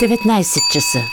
19 часа.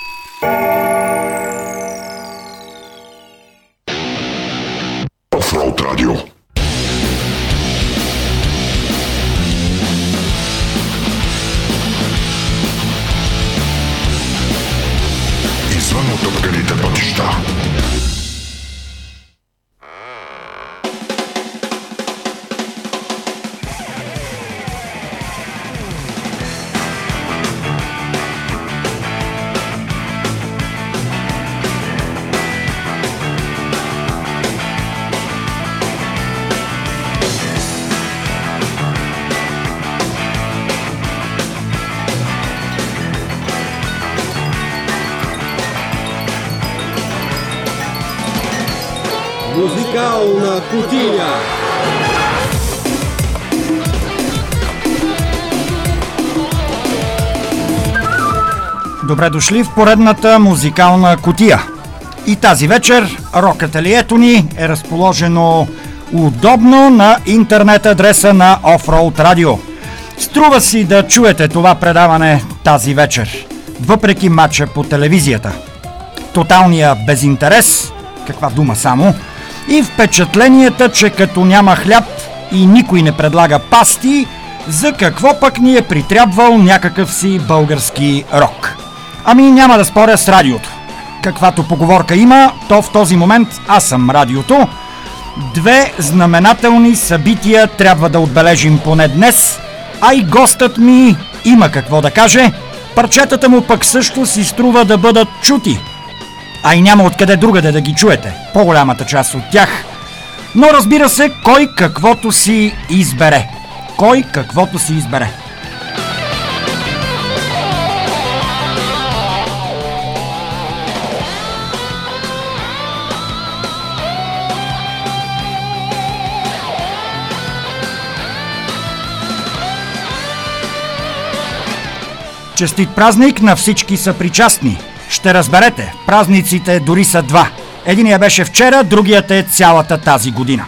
Добре дошли в поредната музикална кутия. И тази вечер рок-ателието ни е разположено удобно на интернет адреса на Offroad Radio. Струва си да чуете това предаване тази вечер, въпреки матча по телевизията. Тоталния безинтерес, каква дума само, и впечатленията, че като няма хляб и никой не предлага пасти, за какво пък ни е притрябвал някакъв си български рок. Ами няма да споря с радиото. Каквато поговорка има, то в този момент аз съм радиото. Две знаменателни събития трябва да отбележим поне днес, а и гостът ми има какво да каже. Парчетата му пък също си струва да бъдат чути. А и няма откъде другаде да ги чуете, по-голямата част от тях. Но разбира се, кой каквото си избере. Кой каквото си избере. Честит празник на всички са причастни. Ще разберете, празниците дори са два. Единия беше вчера, другият е цялата тази година.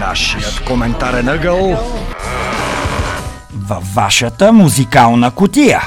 Нашият коментарен ъгъл във вашата музикална кутия.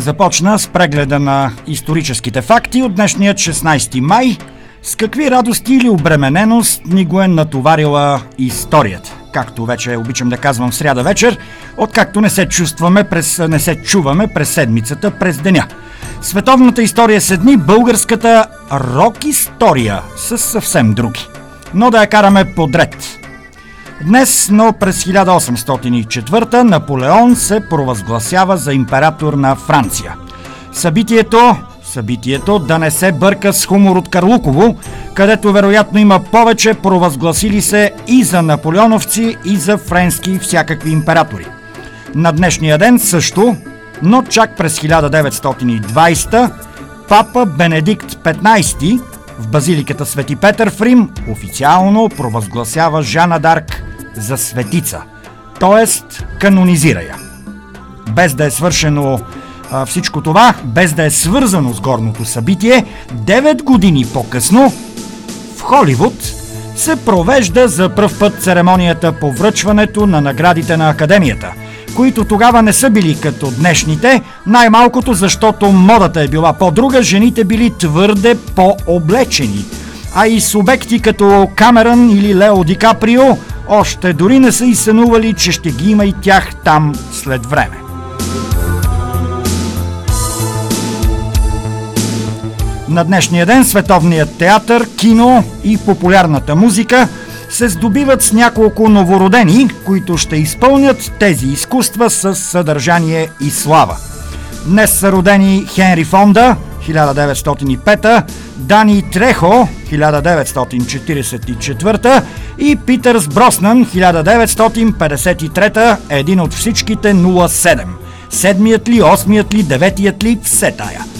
Започна с прегледа на историческите факти от днешният 16 май. С какви радости или обремененост ни го е натоварила историята. Както вече обичам да казвам в сряда вечер, откакто не се чувстваме през, не се чуваме през седмицата, през деня. Световната история са дни, българската рок история са съвсем други. Но да я караме подред. Днес, но през 1804 Наполеон се провъзгласява за император на Франция. Събитието, събитието да не се бърка с хумор от Карлуково, където вероятно има повече провъзгласили се и за наполеоновци, и за френски всякакви императори. На днешния ден също, но чак през 1920 папа Бенедикт 15 в базиликата Свети Петър в Рим официално провъзгласява Жана Дарк за светица, т.е. канонизира я. Без да е свършено а, всичко това, без да е свързано с горното събитие, 9 години по-късно в Холивуд се провежда за пръв път церемонията по връчването на наградите на Академията, които тогава не са били като днешните, най-малкото защото модата е била по-друга, жените били твърде по-облечени. А и субекти като Камерън или Лео Ди Каприо още дори не са и сънували, че ще ги има и тях там след време. На днешния ден световният театър, кино и популярната музика се здобиват с няколко новородени, които ще изпълнят тези изкуства с съдържание и слава. Днес са родени Хенри Фонда, 1905, Дани Трехо, 1944 и Питърс Броснан, 1953, един от всичките 07. Седмият ли, осмият ли, деветият ли, все тая –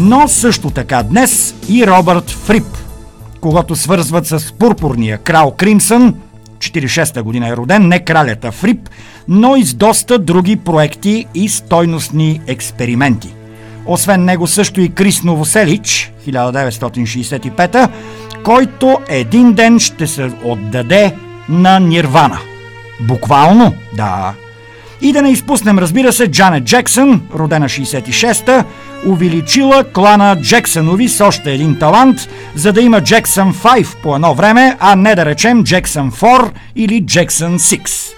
но също така днес и Робърт Фрип, когато свързват с пурпурния крал Кримсън, 46-та година е роден, не кралята Фрип, но и с доста други проекти и стойностни експерименти. Освен него също и Крис Новоселич, 1965 който един ден ще се отдаде на Нирвана. Буквално, да. И да не изпуснем, разбира се, Джанет Джексън, родена 66-та, увеличила клана Джексънови с още един талант, за да има Джексън 5 по едно време, а не да речем Джексън 4 или Джексън 6.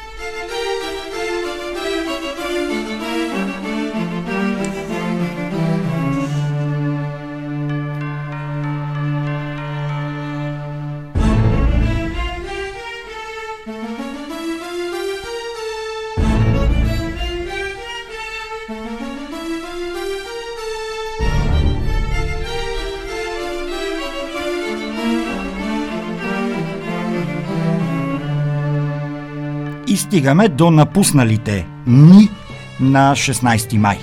Стигаме до напусналите ни на 16 май.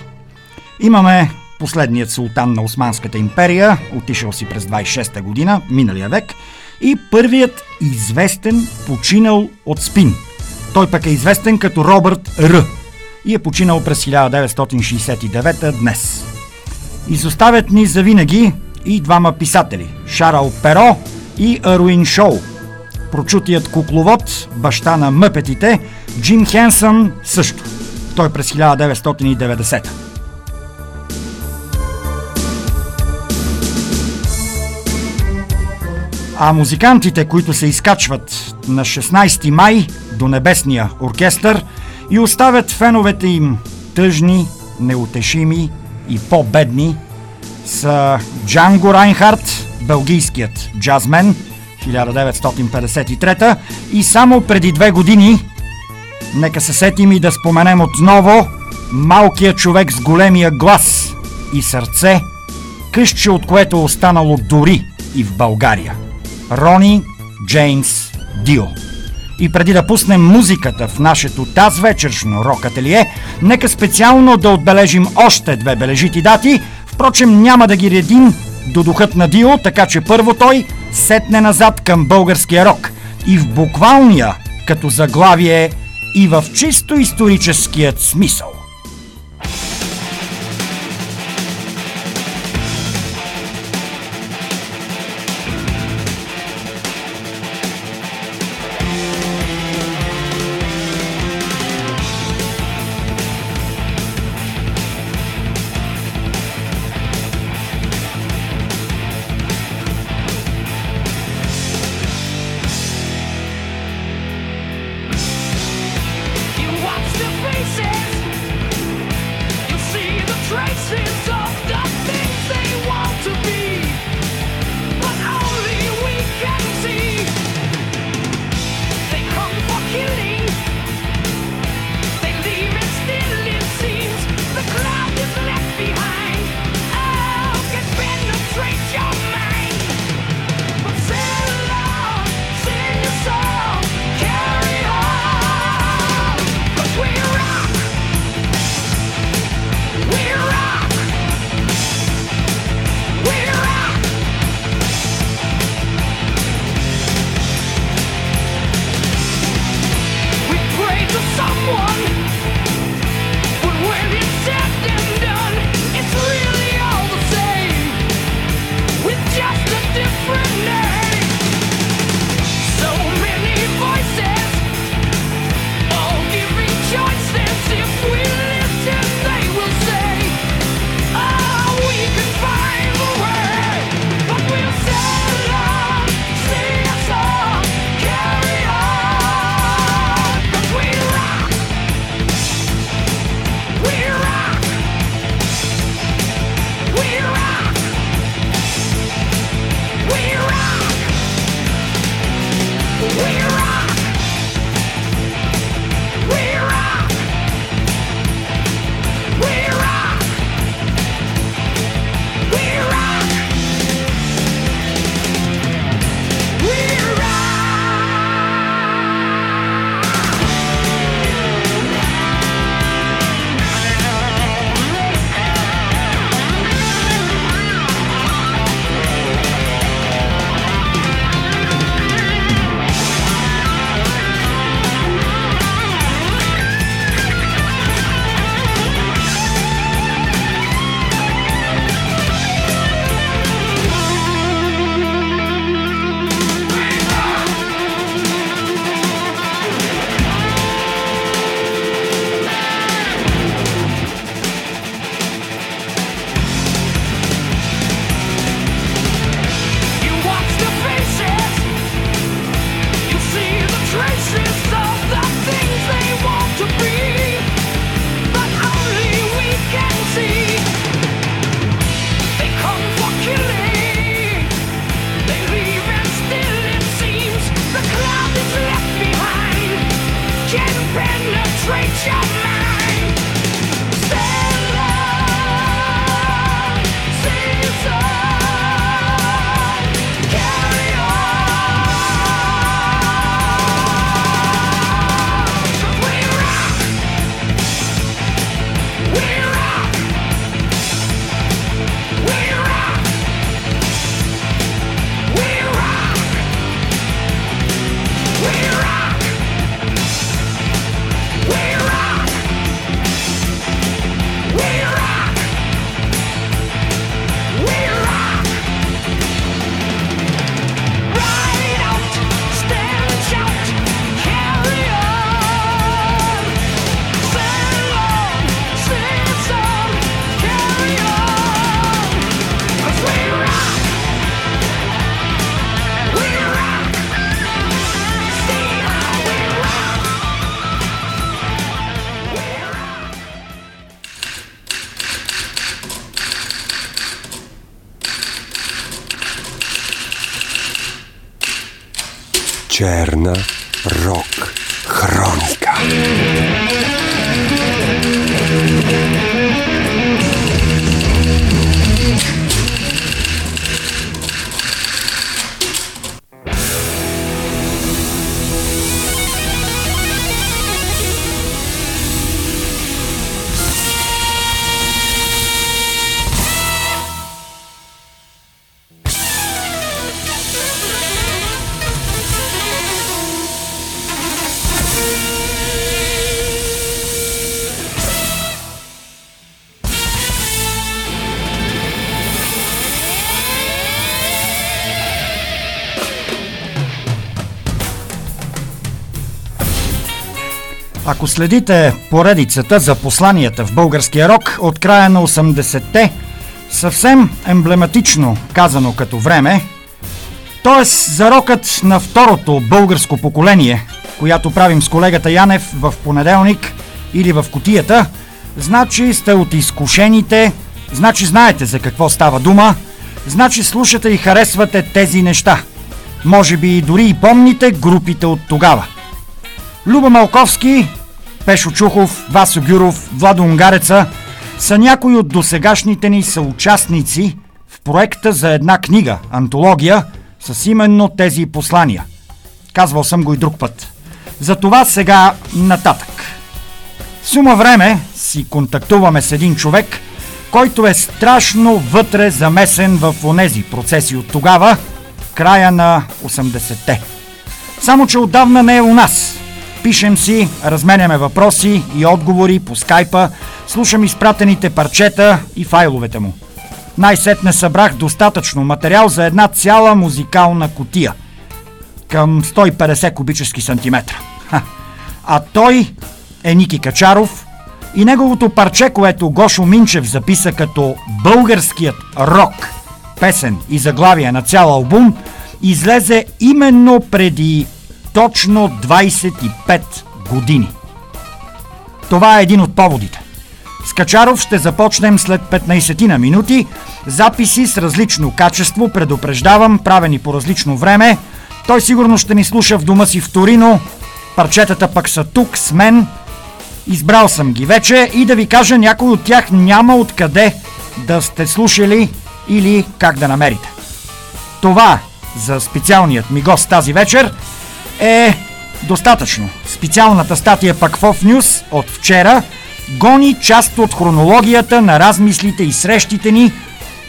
Имаме последният султан на Османската империя, отишъл си през 26-та година, миналия век, и първият известен починал от спин. Той пък е известен като Робърт Р. и е починал през 1969 днес. Изоставят ни завинаги и двама писатели – Шарал Перо и Аруин Шоу – прочутият кукловод, баща на мъпетите, Джим Хенсън също. Той през 1990. А музикантите, които се изкачват на 16 май до Небесния оркестър и оставят феновете им тъжни, неутешими и по-бедни, са Джанго Райнхард, белгийският джазмен – 1953 и само преди две години, нека се сетим и да споменем отново малкият човек с големия глас и сърце, къщи от което е останало дори и в България. Рони Джеймс Дио. И преди да пуснем музиката в нашето таз вечершно рок ателие, нека специално да отбележим още две бележити дати, впрочем няма да ги редим до духът на Дио, така че първо той сетне назад към българския рок и в буквалния, като заглавие и в чисто историческият смисъл. Следите поредицата за посланията в българския рок от края на 80-те, съвсем емблематично казано като време, т.е. за рокът на второто българско поколение, която правим с колегата Янев в понеделник или в котията, значи сте от изкушените, значи знаете за какво става дума, значи слушате и харесвате тези неща. Може би дори и помните групите от тогава – Люба Малковски, Пешо Чухов, Васо Гюров, Владо Унгареца са някои от досегашните ни съучастници в проекта за една книга, антология, с именно тези послания. Казвал съм го и друг път. Затова сега нататък. Сума време си контактуваме с един човек, който е страшно вътре замесен в онези процеси от тогава, края на 80-те. Само, че отдавна не е у нас – Пишем си, разменяме въпроси и отговори по скайпа, слушам изпратените парчета и файловете му. Най-сетне събрах достатъчно материал за една цяла музикална котия. Към 150 кубически сантиметра. Ха. А той е Ники Качаров и неговото парче, което Гошо Минчев записа като българският рок, песен и заглавие на цял албум, излезе именно преди точно 25 години. Това е един от поводите. С Качаров ще започнем след 15 на минути. Записи с различно качество, предупреждавам, правени по различно време. Той сигурно ще ни слуша в дома си в Торино. Парчетата пък са тук с мен. Избрал съм ги вече и да ви кажа, някой от тях няма откъде да сте слушали или как да намерите. Това за специалният ми гост тази вечер – е достатъчно. Специалната статия пък в News от вчера гони част от хронологията на размислите и срещите ни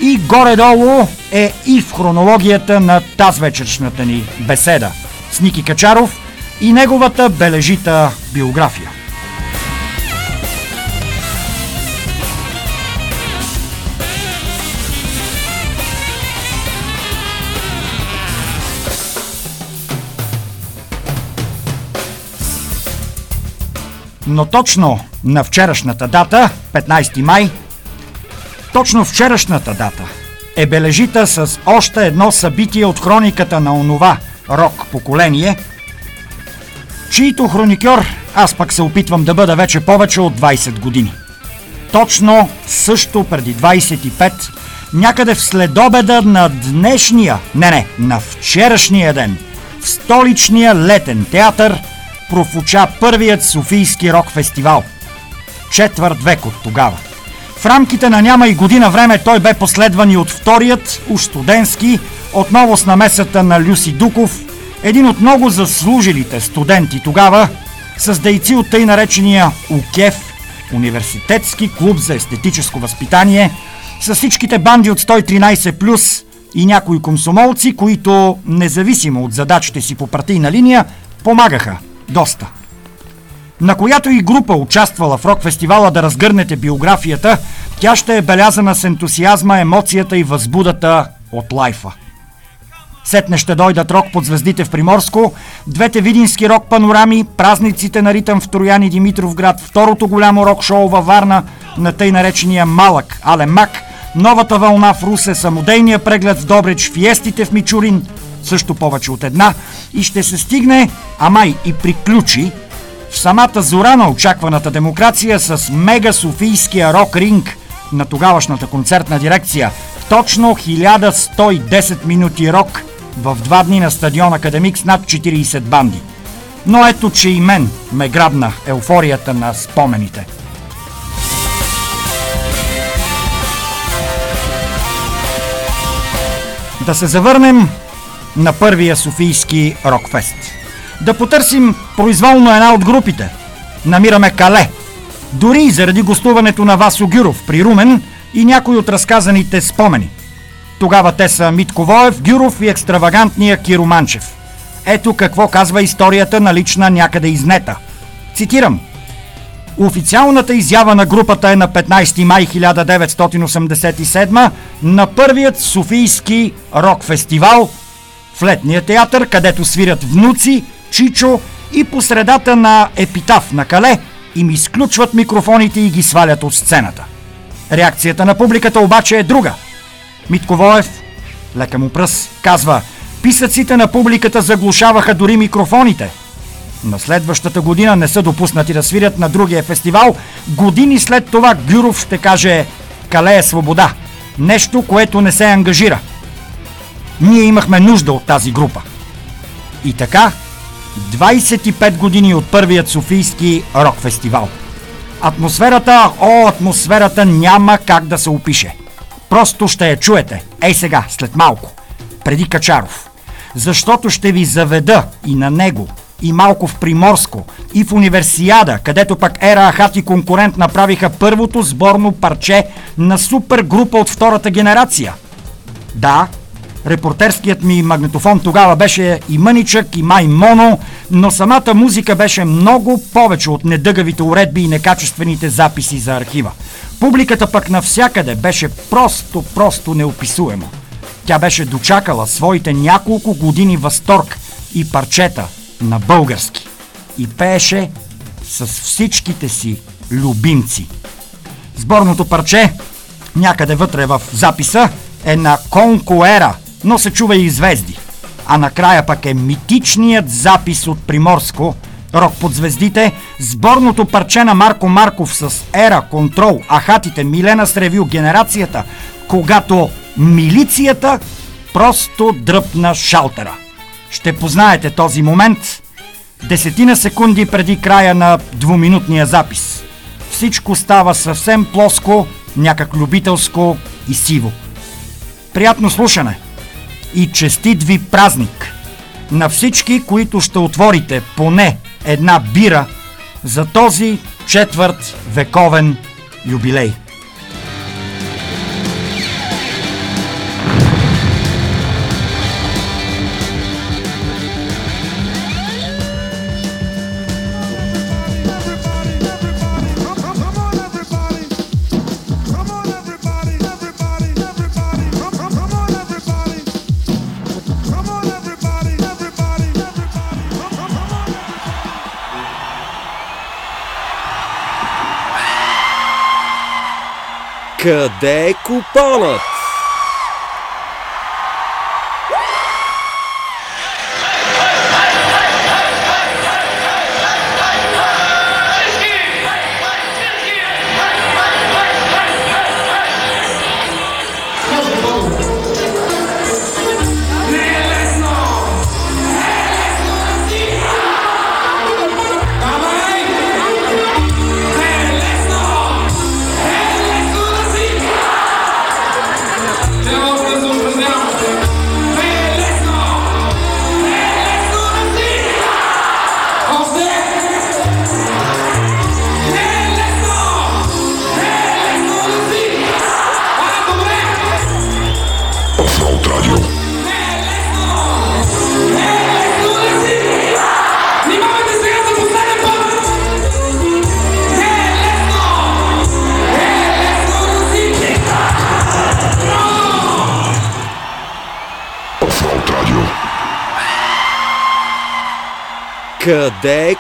и горе-долу е и в хронологията на тази вечершната ни беседа с Ники Качаров и неговата бележита биография. Но точно на вчерашната дата, 15 май, точно вчерашната дата е бележита с още едно събитие от хрониката на онова рок поколение, чието хроникьор аз пък се опитвам да бъда вече повече от 20 години. Точно също преди 25, някъде в следобеда на днешния, не не, на вчерашния ден, в столичния летен театър – профуча първият Софийски рок фестивал. Четвърт век от тогава. В рамките на няма и година време той бе последван и от вторият, уж студентски, отново с намесата на Люси Дуков, един от много заслужилите студенти тогава, с дейци от тъй наречения УКЕФ, Университетски клуб за естетическо възпитание, с всичките банди от 113+, и някои комсомолци, които, независимо от задачите си по партийна линия, помагаха доста. На която и група участвала в рок-фестивала да разгърнете биографията, тя ще е белязана с ентусиазма, емоцията и възбудата от лайфа. Сетне ще дойдат рок под звездите в Приморско, двете видински рок панорами, празниците на ритъм в Троян и Димитровград, второто голямо рок шоу във Варна на тъй наречения Малък Ален Мак, новата вълна в Русе, самодейния преглед в Добрич, фиестите в Мичурин, също повече от една, и ще се стигне, амай и приключи, в самата зора на очакваната демокрация с мега Софийския рок ринг на тогавашната концертна дирекция. Точно 1110 минути рок в два дни на стадион Академик с над 40 банди. Но ето, че и мен ме грабна еуфорията на спомените. Да се завърнем на първия Софийски рокфест. Да потърсим произволно една от групите. Намираме Кале. Дори и заради гостуването на Васо Гюров при Румен и някои от разказаните спомени. Тогава те са Митко Воев, Гюров и екстравагантния Киро Манчев. Ето какво казва историята на лична някъде изнета. Цитирам. Официалната изява на групата е на 15 май 1987 на първият Софийски рок-фестивал в летния театър, където свирят внуци, Чичо и по средата на епитаф на Кале им изключват микрофоните и ги свалят от сцената. Реакцията на публиката обаче е друга. Митко Воев, лека му пръс, казва Писъците на публиката заглушаваха дори микрофоните. На следващата година не са допуснати да свирят на другия фестивал. Години след това Гюров ще каже Кале е свобода. Нещо, което не се ангажира. Ние имахме нужда от тази група. И така, 25 години от първият Софийски рок-фестивал. Атмосферата, о, атмосферата няма как да се опише. Просто ще я чуете. Ей сега, след малко. Преди Качаров. Защото ще ви заведа и на него, и малко в Приморско, и в Универсиада, където пък Ера Ахат и конкурент направиха първото сборно парче на супергрупа от втората генерация. Да, Репортерският ми магнитофон тогава беше и мъничък, и май моно, но самата музика беше много повече от недъгавите уредби и некачествените записи за архива. Публиката пък навсякъде беше просто, просто неописуемо. Тя беше дочакала своите няколко години възторг и парчета на български. И пееше с всичките си любимци. Сборното парче, някъде вътре в записа, е на Конкуера – но се чува и звезди. А накрая пък е митичният запис от Приморско, Рок под звездите, сборното парче на Марко Марков с Ера, Контрол, Ахатите, Милена с ревю, Генерацията, когато милицията просто дръпна шалтера. Ще познаете този момент десетина секунди преди края на двуминутния запис. Всичко става съвсем плоско, някак любителско и сиво. Приятно слушане! И честит ви празник! На всички, които ще отворите поне една бира за този четвърт вековен юбилей. Къде е купонът? Къде е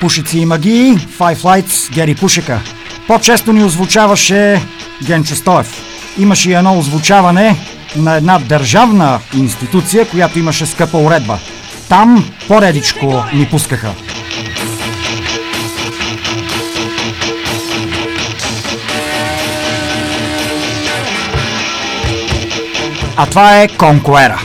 Пушици и магии, Five Lights, Гери Пушека. По-често ни озвучаваше Генчо Стоев. Имаше и едно озвучаване на една държавна институция, която имаше скъпа уредба. Там по-редичко ни пускаха. А това е Конкуера.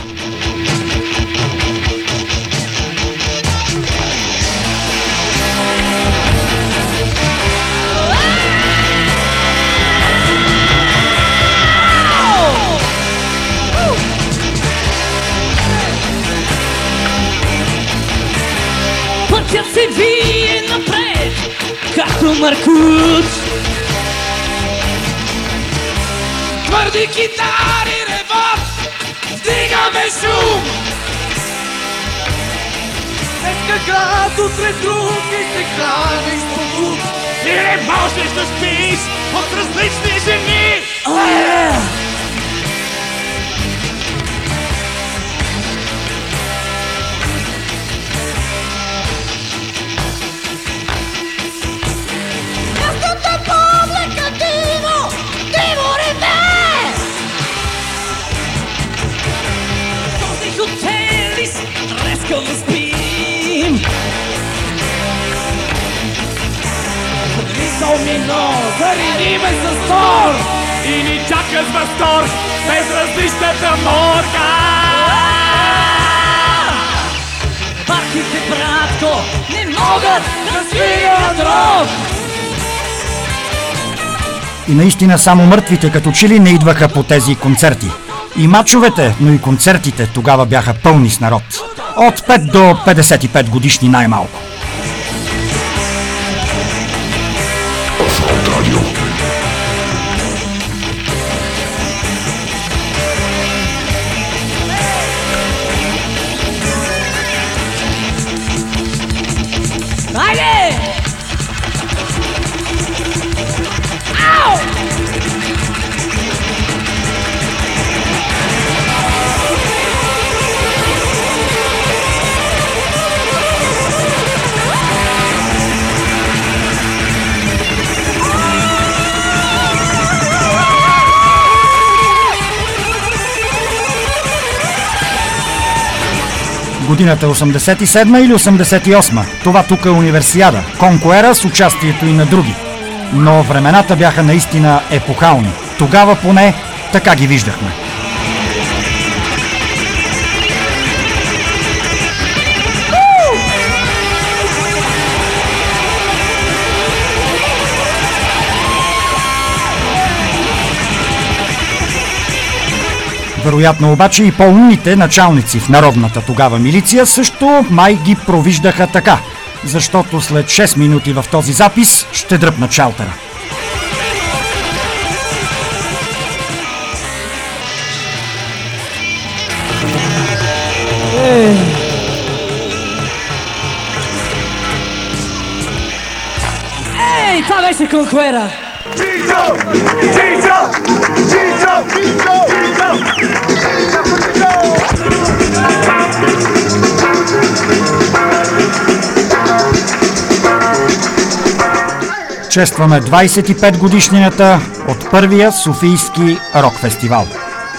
Пътят се вие напред, както Маркут. Твърди китари реват, вдигаме шум. Днеска град, утре друг и се храни с побуд. И не можеш да спиш от различни жени. Мястото зареди ме с тор. И ни чака с възторг, без различната морка. Пахите, братко, не могат да свирят рок! И наистина само мъртвите като че ли не идваха по тези концерти. И мачовете, но и концертите тогава бяха пълни с народ. От 5 до 55 годишни най-малко. Годината е 87 или 88. Това тук е универсиада. Конкуера с участието и на други. Но времената бяха наистина епохални. Тогава поне така ги виждахме. Вероятно обаче и по-умните началници в народната тогава милиция също май ги провиждаха така, защото след 6 минути в този запис ще дръпна чалтера. Ей, това беше конкуера! Честваме 25 годишнината от първия Софийски рок фестивал.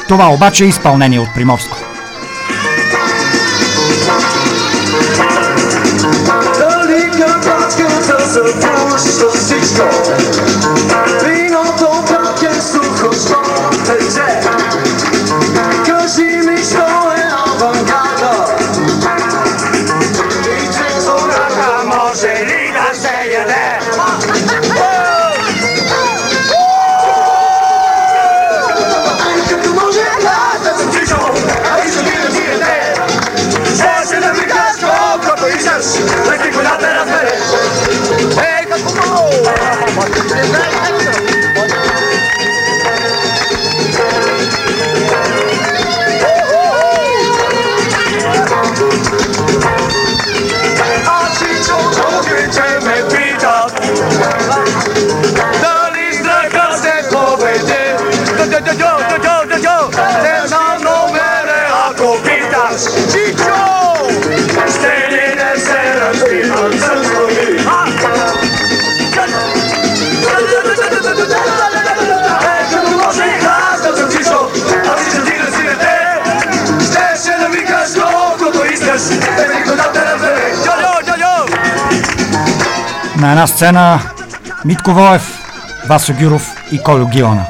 Това обаче е изпълнение от Приморско. Surprise! на една сцена Митко Волев, Васо Гюров и Колю Гилана.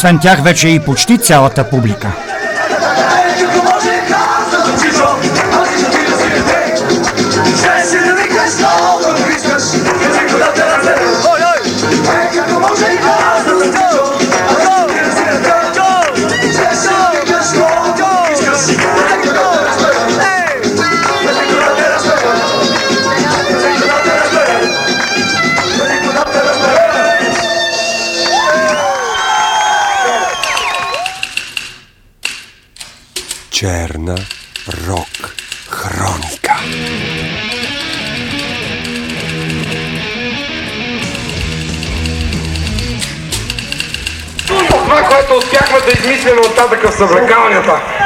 освен тях вече и почти цялата публика. Забракалнята.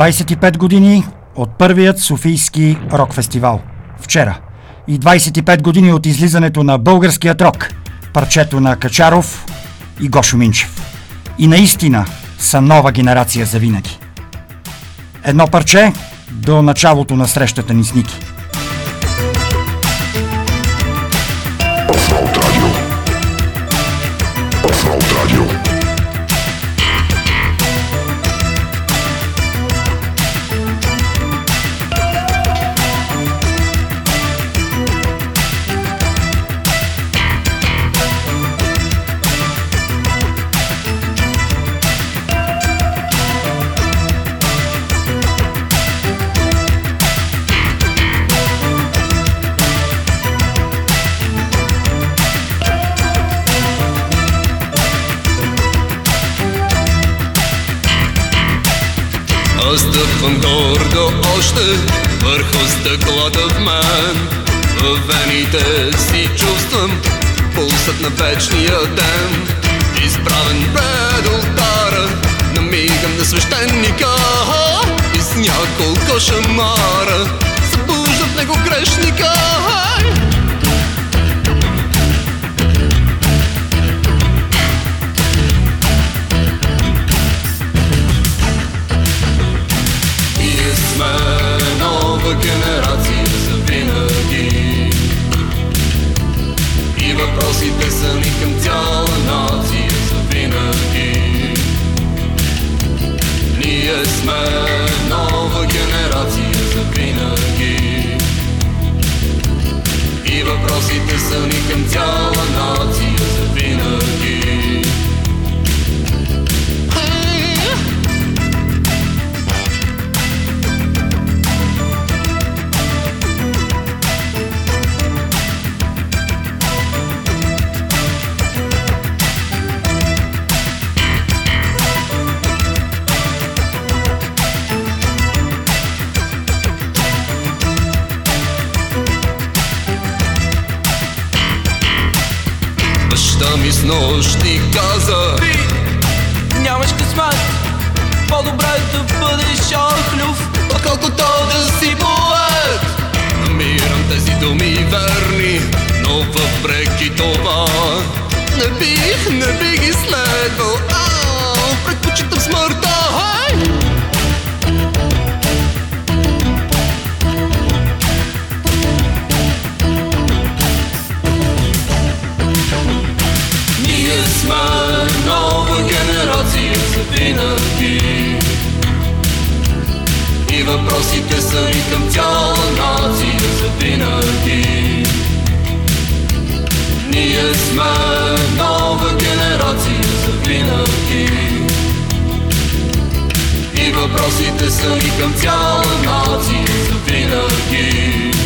25 години от първият Софийски рок-фестивал. Вчера. И 25 години от излизането на българският рок. Парчето на Качаров и Гошо Минчев. И наистина са нова генерация за винаги. Едно парче до началото на срещата ни с Ники. Аз стъпвам гордо още върху стъклата в мен. В вените си чувствам пулсът на вечния ден. Изправен пред алтара, намигам на свещеника. И с няколко шамара събужда в него грешника нова генерация за винаги. И въпросите са ни към цяла нация за винаги. Ние сме нова генерация за винаги. И въпросите са ни към цяла нация Не бих, не бих ги следвал Предпочитам смъртта. Хай! Ние сме нова генерация за винаги. И въпросите са ни към цяла нация за винаги. Ние сме винаги И въпросите са ни към цяла нация за винаги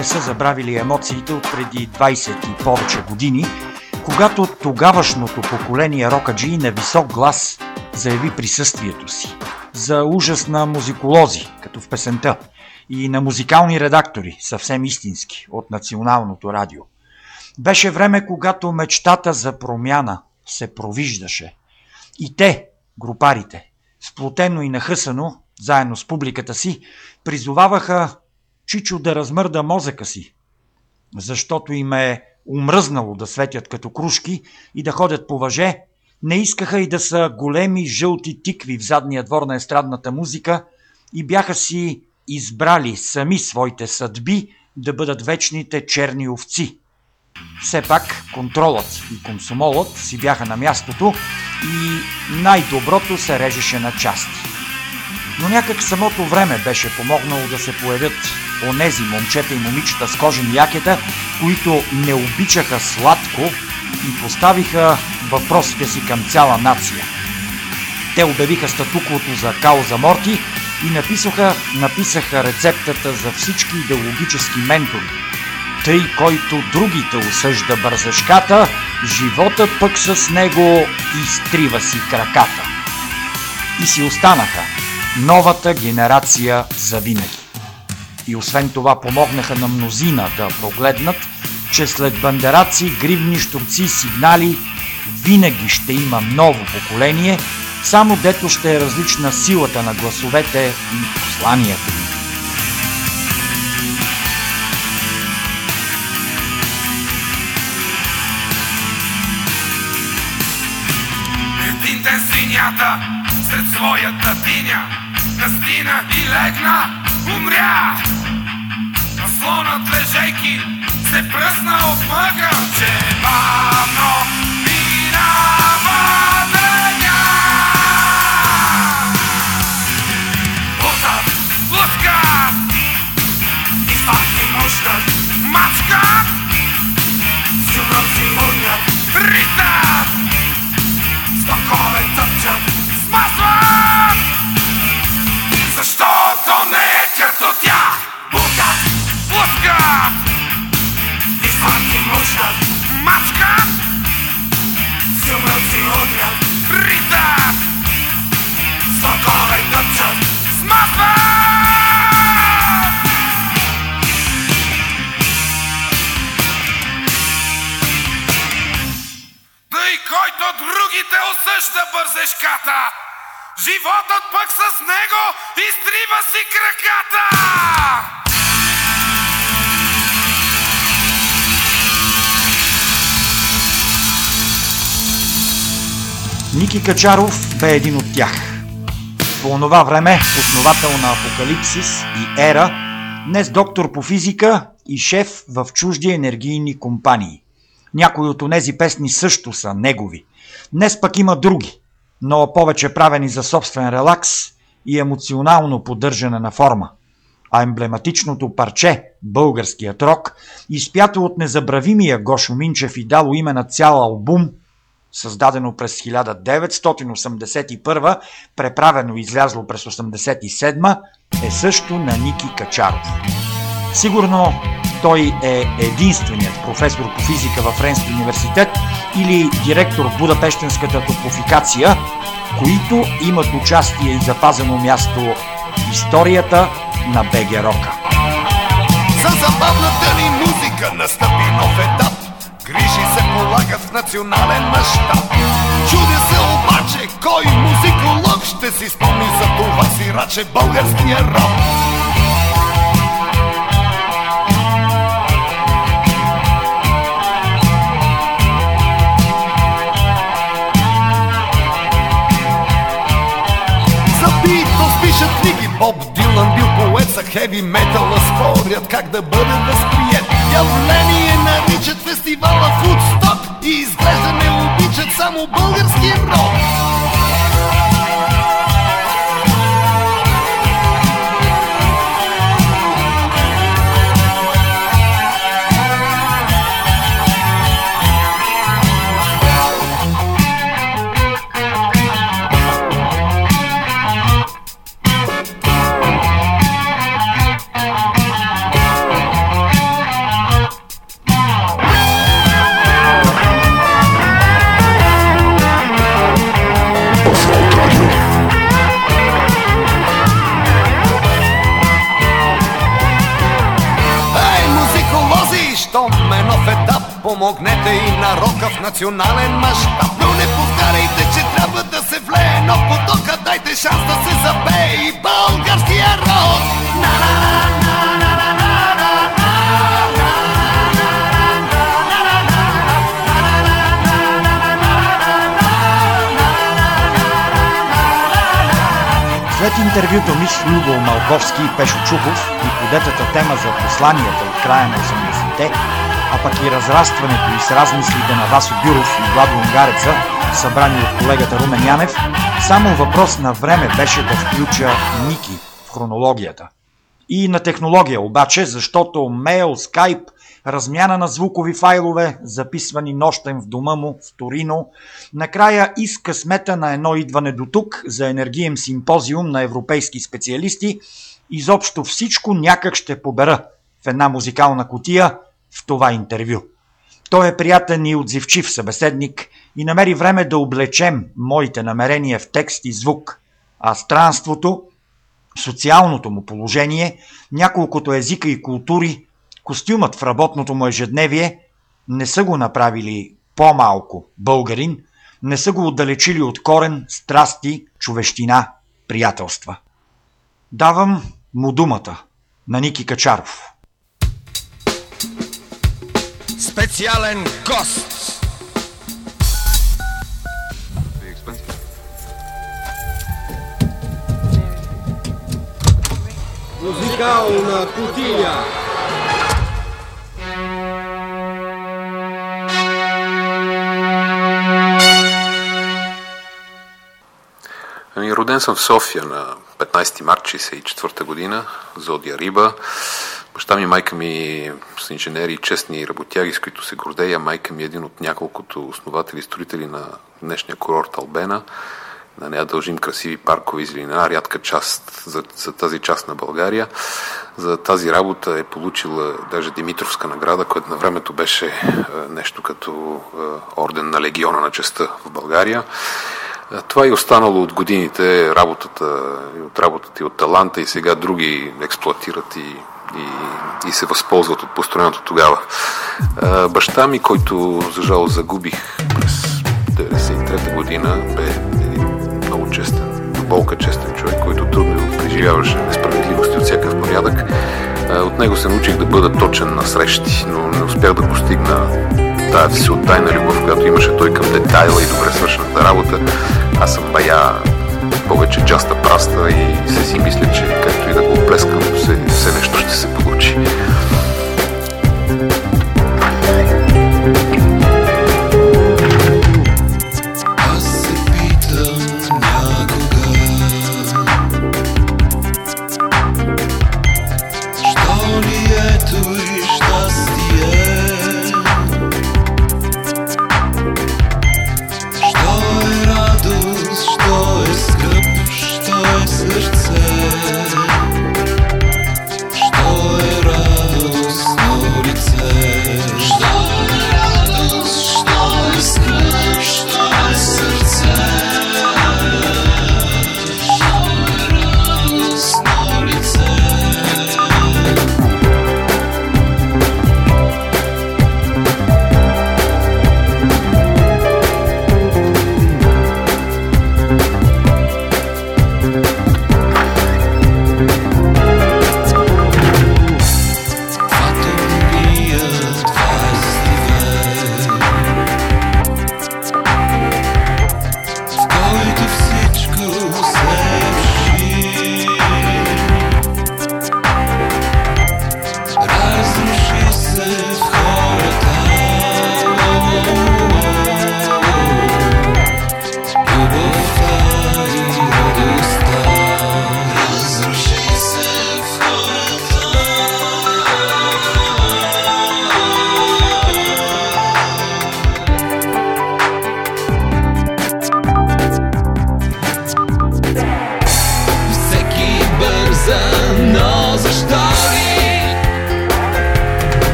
не са забравили емоциите от преди 20 и повече години, когато тогавашното поколение рокаджи на висок глас заяви присъствието си. За ужас на музиколози, като в песента, и на музикални редактори, съвсем истински, от националното радио. Беше време, когато мечтата за промяна се провиждаше. И те, групарите, сплотено и нахъсано, заедно с публиката си, призоваваха Чичо да размърда мозъка си, защото им е умръзнало да светят като кружки и да ходят по въже, не искаха и да са големи жълти тикви в задния двор на естрадната музика и бяха си избрали сами своите съдби да бъдат вечните черни овци. Все пак контролът и комсомолът си бяха на мястото и най-доброто се режеше на части. Но някак самото време беше помогнало да се появят онези момчета и момичета с кожени якета, които не обичаха сладко и поставиха въпросите си към цяла нация. Те обявиха статуквото за кауза Морти и написаха, написаха рецептата за всички идеологически ментори. Тъй, който другите осъжда бързашката, животът пък с него изтрива си краката. И си останаха новата генерация за винаги. И освен това помогнаха на мнозина да прогледнат, че след бандераци, гривни, штурци, сигнали винаги ще има ново поколение, само дето ще е различна силата на гласовете и посланията им. Един сред своята диня Настина и легна, умря. А слонът лежейки се пръсна от мъка Че бавно осъжда бързешката, животът пък с него изтрива си краката! Ники Качаров бе един от тях. По онова време основател на Апокалипсис и Ера, днес доктор по физика и шеф в чужди енергийни компании. Някои от онези песни също са негови. Днес пък има други, но повече правени за собствен релакс и емоционално поддържане на форма. А емблематичното парче, българският рок, изпято от незабравимия Гошо Минчев и дало име на цял албум, създадено през 1981, преправено и излязло през 1987, е също на Ники Качаров. Сигурно той е единственият професор по физика във Френски университет или директор в Будапештенската топофикация, които имат участие и запазено място в историята на БГ Рока. За забавната ни музика настъпи нов етап. Грижи се полагат в национален мащаб. Чудя се обаче, кой музиколог ще си спомни за това сираче българския рок книги, Боб Дилан бил поет за хеви метала Спорят как да бъде възприят. Явление наричат фестивала Фудсток И изглежда не обичат само български рок помогнете и на рока в национален мащаб. Но не повтаряйте, че трябва да се влее, но потока дайте шанс да се запее и българския род. След интервюто ми с Любо Малковски и Пешо Чуков и подетата тема за посланията от края на 80-те, а пък и разрастването и с размислите на Васо Бюров и Владо Унгареца, събрани от колегата Румен Янев, само въпрос на време беше да включа Ники в хронологията. И на технология обаче, защото мейл, скайп, размяна на звукови файлове, записвани нощем в дома му в Торино, накрая и с късмета на едно идване до тук за енергиен симпозиум на европейски специалисти, изобщо всичко някак ще побера в една музикална котия в това интервю. Той е приятен и отзивчив събеседник и намери време да облечем моите намерения в текст и звук, а странството, социалното му положение, няколкото езика и култури, костюмът в работното му ежедневие не са го направили по-малко българин, не са го отдалечили от корен, страсти, човещина, приятелства. Давам му думата на Ники Качаров. Специален гост! Музикална кутия. Ами, роден съм в София на 15 март 1964 година, Зодия Риба. Баща ми и майка ми са инженери и честни работяги, с които се гордея. Майка ми е един от няколкото основатели и строители на днешния курорт Албена. На нея дължим красиви паркове и зелена, рядка част за, за тази част на България. За тази работа е получила даже Димитровска награда, което на времето беше е, нещо като е, орден на легиона на честа в България. Е, Това е останало от годините, работата, от работата и от таланта и сега други експлуатират и, и, и се възползват от построеното тогава. Е, Баща ми, който за жал загубих през 93 година, бе един много честен, болка честен човек, който трудно преживяваше несправедливости от всякакъв порядък. Е, От него се научих да бъда точен на срещи, но не успях да постигна тази всеотдайна любов, която имаше той към детайла и добре свършената работа. Аз съм бая повече джаста праста и се си мисля, че както и да го плескам, все, все нещо ще се получи.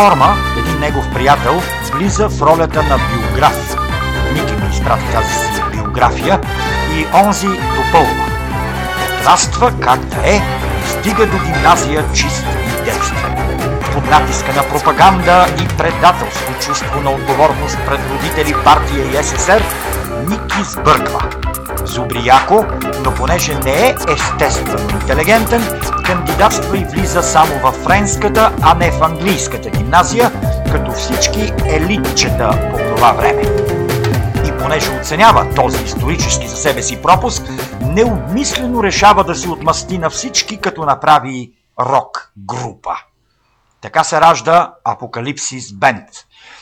Форма един негов приятел влиза в ролята на биограф. Ники ми изпрати тази си биография и онзи допълва. Отраства как да е, стига до гимназия чист и девствен. Под натиска на пропаганда и предателство, чувство на отговорност пред родители, партия и СССР, Ники сбърква. Зубри яко, но понеже не е естествено интелигентен, кандидатства и влиза само в френската, а не в английската гимназия, като всички елитчета по това време. И понеже оценява този исторически за себе си пропуск, необмислено решава да се отмъсти на всички, като направи рок група. Така се ражда Апокалипсис Бенд,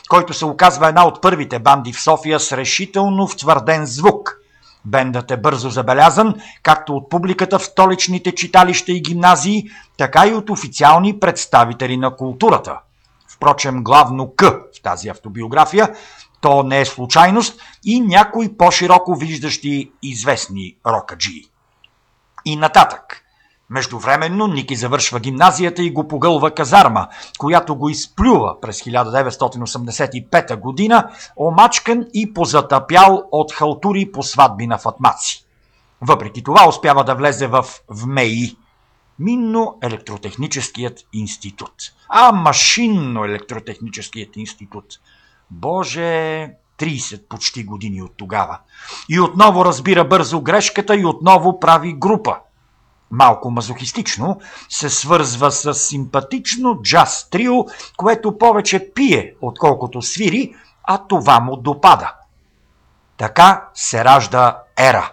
който се оказва една от първите банди в София с решително втвърден звук. Бендът е бързо забелязан, както от публиката в столичните читалища и гимназии, така и от официални представители на културата. Впрочем, главно К в тази автобиография, то не е случайност и някои по-широко виждащи известни рокаджии. И нататък. Междувременно Ники завършва гимназията и го погълва казарма, която го изплюва през 1985 година, омачкан и позатъпял от халтури по сватби на фатмаци. Въпреки това успява да влезе в ВМЕИ, Минно-електротехническият институт. А, машинно-електротехническият институт. Боже, 30 почти години от тогава. И отново разбира бързо грешката и отново прави група. Малко мазохистично се свързва с симпатично джаз трио, което повече пие, отколкото свири, а това му допада. Така се ражда ера,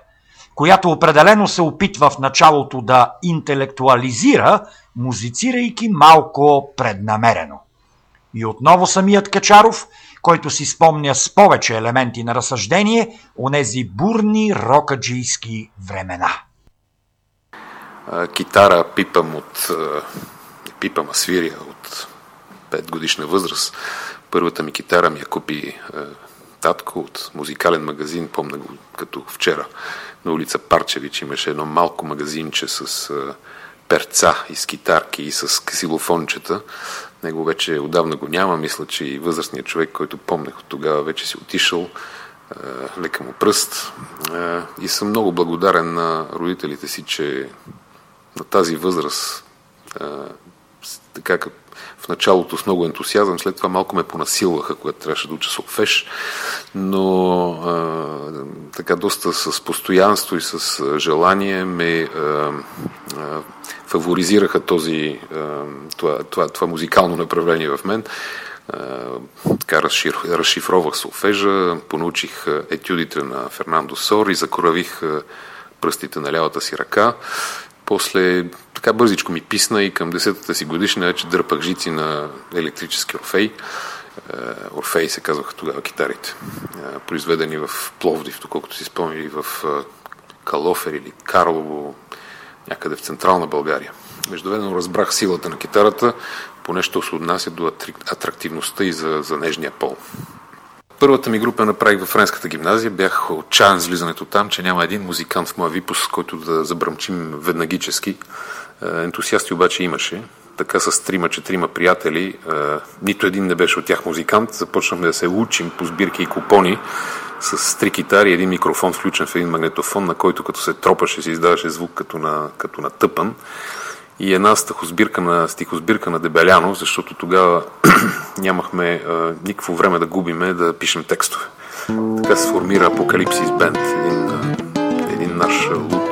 която определено се опитва в началото да интелектуализира, музицирайки малко преднамерено. И отново самият Качаров, който си спомня с повече елементи на разсъждение, онези бурни рокаджийски времена. Китара пипам от пипам свиря от 5 годишна възраст. Първата ми китара ми я купи татко от музикален магазин, помня го като вчера. На улица Парчевич имаше едно малко магазинче с перца и с китарки и с ксилофончета. Него вече отдавна го няма. Мисля, че и възрастният човек, който помнях от тогава, вече си отишъл. Лека му пръст. И съм много благодарен на родителите си, че на тази възраст, така в началото с много ентусиазъм, след това малко ме понасилваха, когато трябваше да уча солфеж, но така доста с постоянство и с желание ме фаворизираха този, това, това, това музикално направление в мен. Така разшир, разшифровах солфежа, понаучих етюдите на Фернандо Сор и закоравих пръстите на лявата си ръка. После така бързичко ми писна и към 10-та си годишна вече дърпах жици на електрически Орфей. Орфей се казваха тогава китарите. Произведени в Пловдив, доколкото си спомня и в Калофер или Карлово, някъде в Централна България. Междувременно разбрах силата на китарата, поне що се отнася до атрактивността и за, за нежния пол. Първата ми група направих във френската гимназия. Бях отчаян с влизането там, че няма един музикант в моя випуск, който да забръмчим веднагически. Ентусиасти обаче имаше. Така с трима-четирима приятели, нито един не беше от тях музикант. Започнахме да се учим по сбирки и купони с три китари един микрофон, включен в един магнетофон, на който като се тропаше, се издаваше звук като на, като на тъпан и една стихосбирка на, стихосбирка на Дебеляно, защото тогава нямахме а, никакво време да губиме да пишем текстове. Така се сформира Апокалипсис Бенд, един, един наш луд,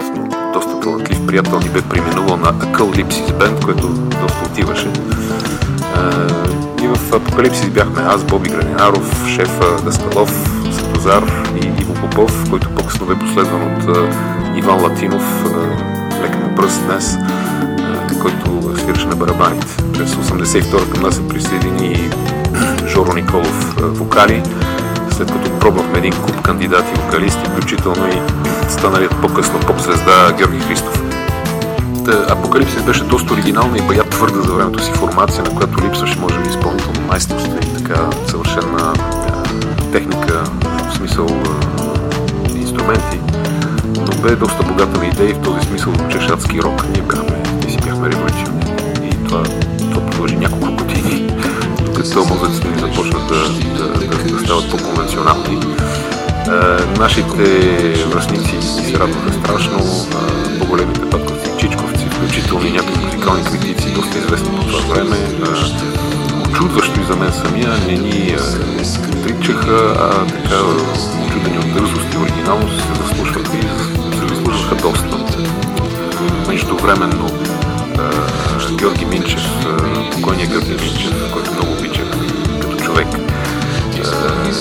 доста талантлив приятел ни бе применувал на Акъллипсис Бенд, което доста отиваше. А, и в Апокалипсис бяхме аз, Боби Гранинаров, шефа Даскалов, Сатозар и Иво Попов, който по-късно бе последван от а, Иван Латинов, лека му пръст днес който свираше на барабаните. През 82 към нас се присъедини Жоро Николов вокали, след като пробвахме един куп кандидати вокалисти, включително и станалият по-късно поп-звезда Георги Христов. Апокалипсис беше доста оригинална и бая твърда за времето си формация, на която липсваше, може би, изпълнително майсторство и така съвършена техника, в смисъл инструменти, но бе доста богата на идеи в този смисъл звучеше адски рок. Ние бяхме, ние си бяхме революционни и това, това продължи няколко години, докато като мозъците ни започнат да, да, да, да стават по-конвенционални. А, нашите връзници се радваха страшно, а, по-големите батковци, чичковци, включително и някои музикални критици, доста известни по това време. А, очудващо и за мен самия не ни отричаха, а така очудени от дързост и оригиналност се заслушваха и доста. Междувременно Георги Минчев, покойният Георги Минчев, който много обичах като човек,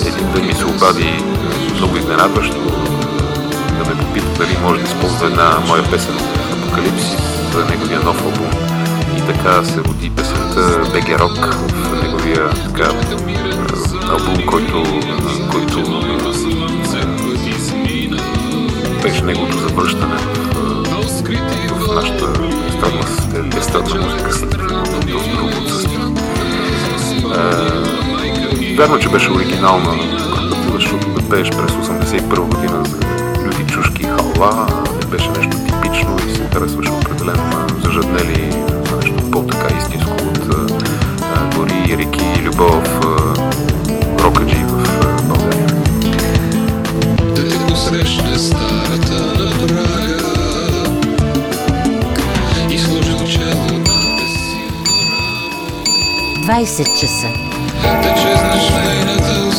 един ден ми се обади много изненадващо да ме попита дали може да използва една моя песен Апокалипсис за неговия нов албум. И така се роди песента BG Rock в неговия така, албум, който, който беше неговото завръщане в, в нашата естрадна, естрадна музика след дълго отсъствие. Вярно, че беше оригинална защото да пееш през 81 година за люди чушки халва не беше нещо типично и се харесваше определено зажаднели на нещо по-така истинско от гори, реки и любов, рокаджи в а, България. Да те посрещне старата 20 часа. Да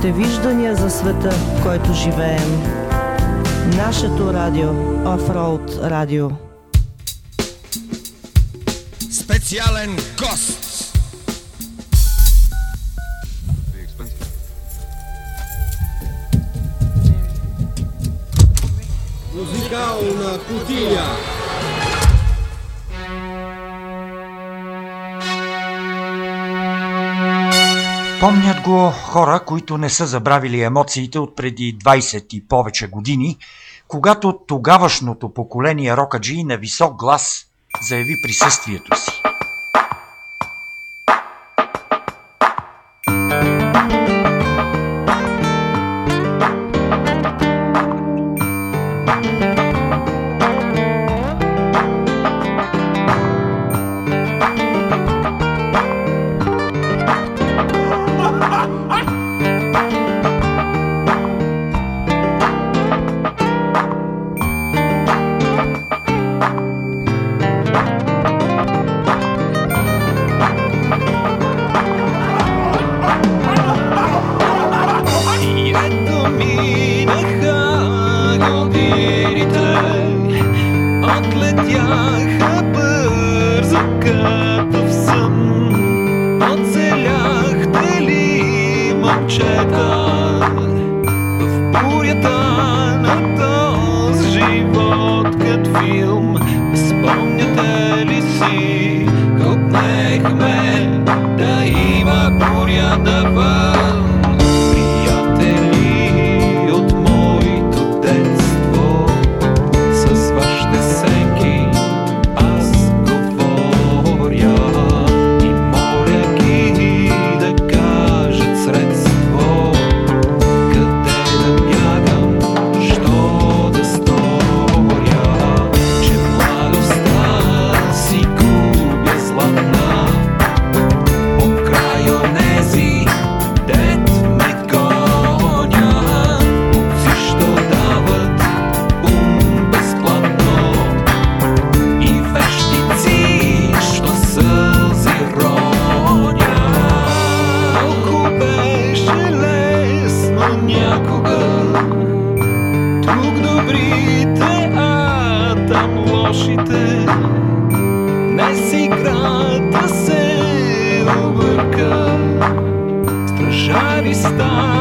своите виждания за света, в който живеем. Нашето радио, Offroad Радио. Специален гост! Музикална кутия! Помнят го хора, които не са забравили емоциите от преди 20 и повече години, когато тогавашното поколение рокаджи на висок глас заяви присъствието си. Stop.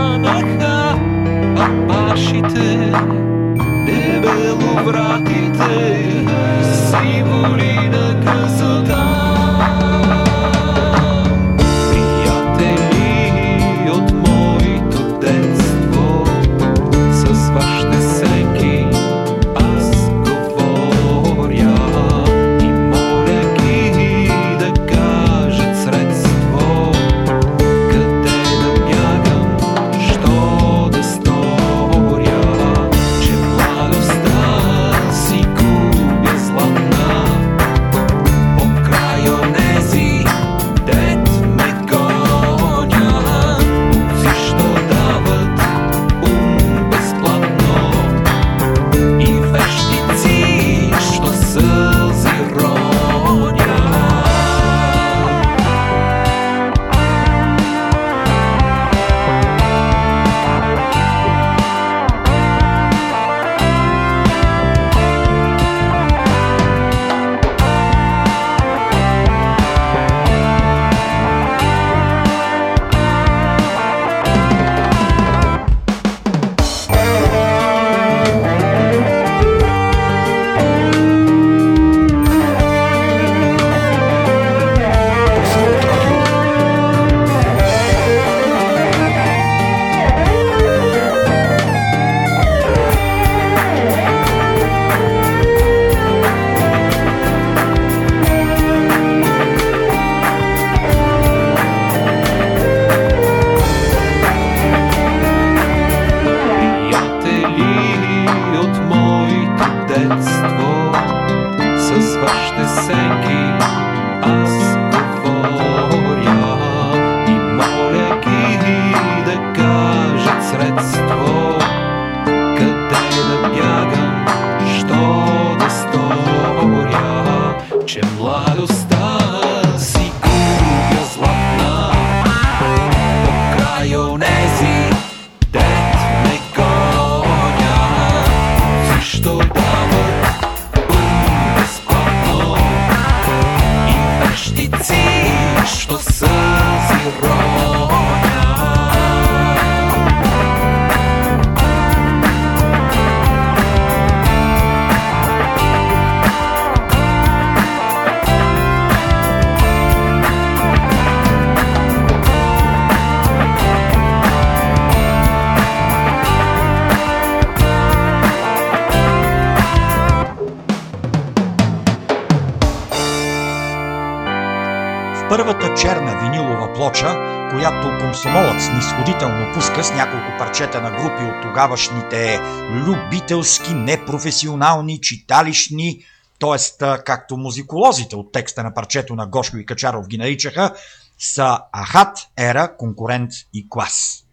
Плоча, която комсомолът снисходително пуска с няколко парчета на групи от тогавашните любителски, непрофесионални, читалищни, т.е. както музиколозите от текста на парчето на Гошко и Качаров ги наричаха, са Ахат, Ера, Конкурент и Клас.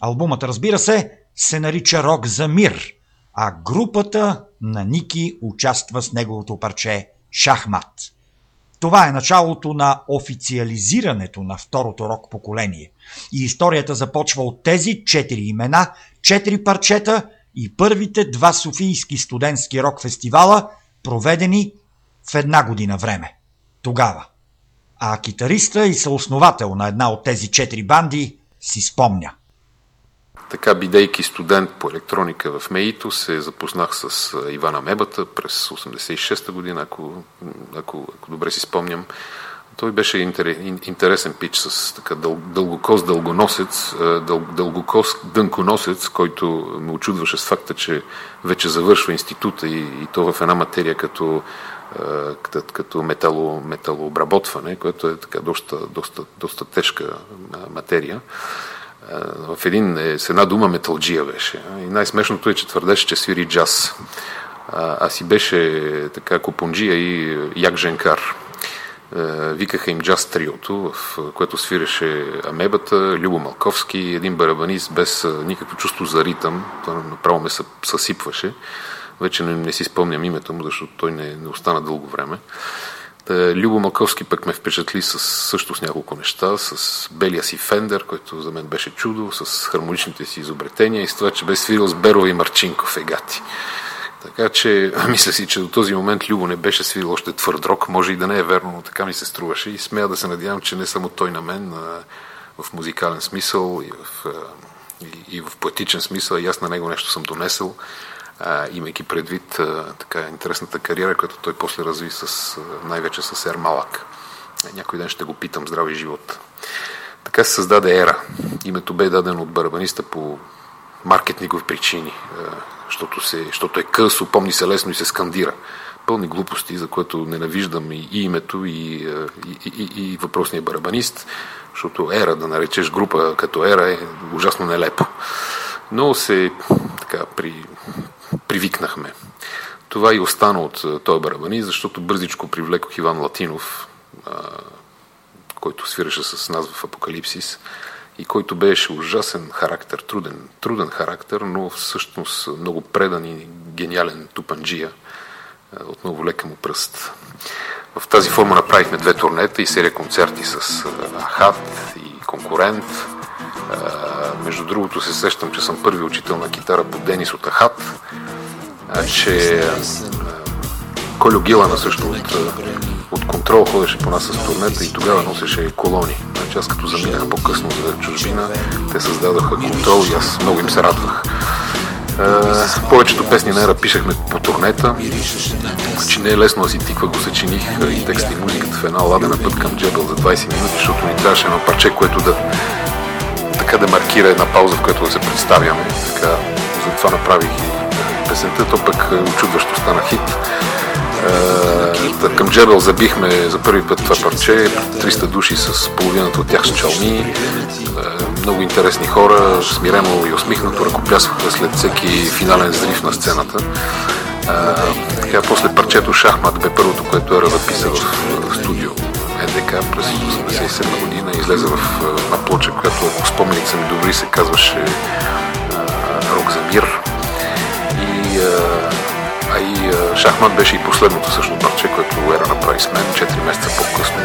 Албумът, разбира се, се нарича Рок за мир, а групата на Ники участва с неговото парче Шахмат. Това е началото на официализирането на второто рок поколение. И историята започва от тези четири имена, четири парчета и първите два софийски студентски рок фестивала, проведени в една година време. Тогава. А китариста и съосновател на една от тези четири банди си спомня – така, бидейки студент по електроника в МЕИТО, се запознах с Ивана Мебата през 86-та година, ако, ако, ако добре си спомням. Той беше интересен пич с така дъл, дългокос дългоносец, дъл, дългокос дънконосец, който ме очудваше с факта, че вече завършва института и, и то в една материя като, като, като метало, металообработване, което е така доста, доста, доста тежка материя в един, е, с една дума металджия беше. И най-смешното е, че твърдеше, че свири джаз. А, си беше така купонджия и як женкар. Викаха им джаз триото, в което свиреше Амебата, Любо Малковски, един барабанист без никакво чувство за ритъм. Това направо ме съсипваше. Вече не, не си спомням името му, защото той не, не остана дълго време. Любо Маковски пък ме впечатли с, също с няколко неща, с белия си фендер, който за мен беше чудо, с хармоничните си изобретения и с това, че бе свирил с Берова и Марчинков егати. Така че, мисля си, че до този момент Любо не беше свирил още твърд рок. Може и да не е верно, но така ми се струваше. И смея да се надявам, че не само той на мен, а в музикален смисъл и в, и, и в поетичен смисъл, и аз на него нещо съм донесъл а, имайки предвид а, така интересната кариера, която той после разви с, най-вече с Ермалак. Някой ден ще го питам здрави живот. Така се създаде Ера. Името бе дадено от барабаниста по маркетингови причини, защото, защото е късо, помни се лесно и се скандира. Пълни глупости, за което ненавиждам и, и името, и, и, и, и въпросния барабанист, защото Ера, да наречеш група като Ера е ужасно нелепо. Но се така при привикнахме. Това и остана от е, този барабани, защото бързичко привлекох Иван Латинов, който свираше с нас в Апокалипсис и който беше ужасен характер, труден, труден характер, но всъщност много предан и гениален тупанджия. Отново лека му пръст. В тази форма направихме две турнета и серия концерти с Ахат и Конкурент. Между другото се сещам, че съм първи учител на китара по Денис от Ахат че Колю Гилана също от, от контрол ходеше по нас с турнета и тогава носеше колони. Значи аз като заминах по-късно за чужбина, те създадоха контрол и аз много им се радвах. Uh, повечето песни на Ера пишехме по турнета, значи не е лесно да си тиква, го съчиних и текста и музиката в една ладена път към Джебел за 20 минути, защото ни трябваше едно парче, което да така да маркира една пауза, в която да се представяме. Така, затова направих и песента, то пък е, очудващо стана хит. Е, към Джебел забихме за първи път това парче, 300 души с половината от тях с чалми, е, много интересни хора, смирено и усмихнато ръкоплясваха след всеки финален зрив на сцената. така, после парчето Шахмат бе първото, което Ера записа в, в НДК през 1987 година и излезе в една плоча, която, ако спомните са ми добри, се казваше Рок за мир а и шахмат беше и последното също парче, което Ера направи с мен. Четири месеца по-късно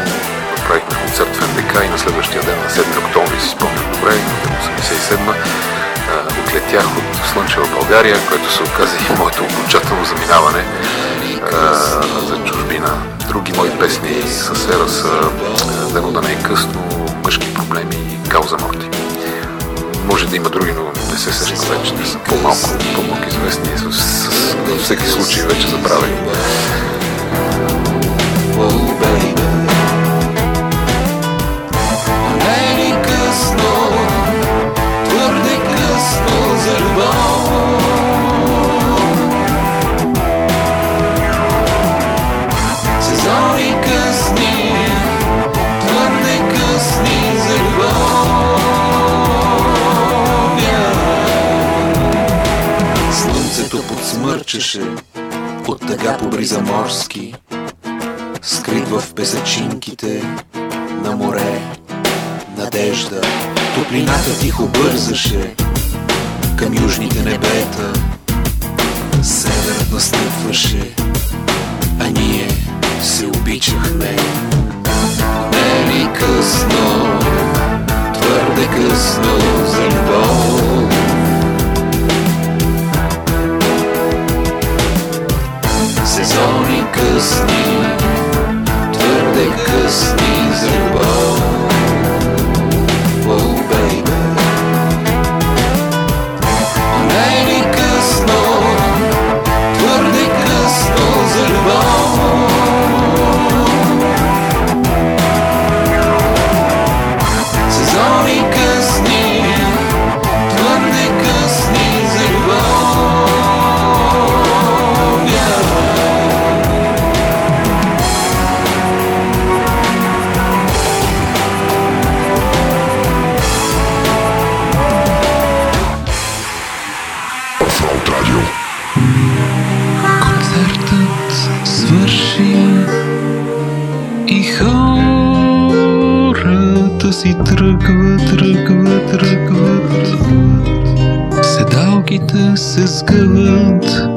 направихме концерт в НДК и на следващия ден, на 7 октомври, си спомням добре, 87 отлетях от Слънчева България, което се оказа и моето окончателно заминаване за чужбина. Други мои песни с Ера са Дано да не е късно, Мъжки проблеми и Кауза Морти. Може да има други, но не се сещам вече. Те са по-малко, по-малко известни. Във всеки случай вече забравени. Сезони късни, твърде тичаше от тъга по бриза морски, скрит в песачинките на море. Надежда, топлината тихо бързаше към южните небета. Северът настъпваше, а ние се обичахме. Не ли късно, твърде късно за любов? Сезони късни, твърде късни за си тръгват, тръгват, тръгват. Седалките се сгъват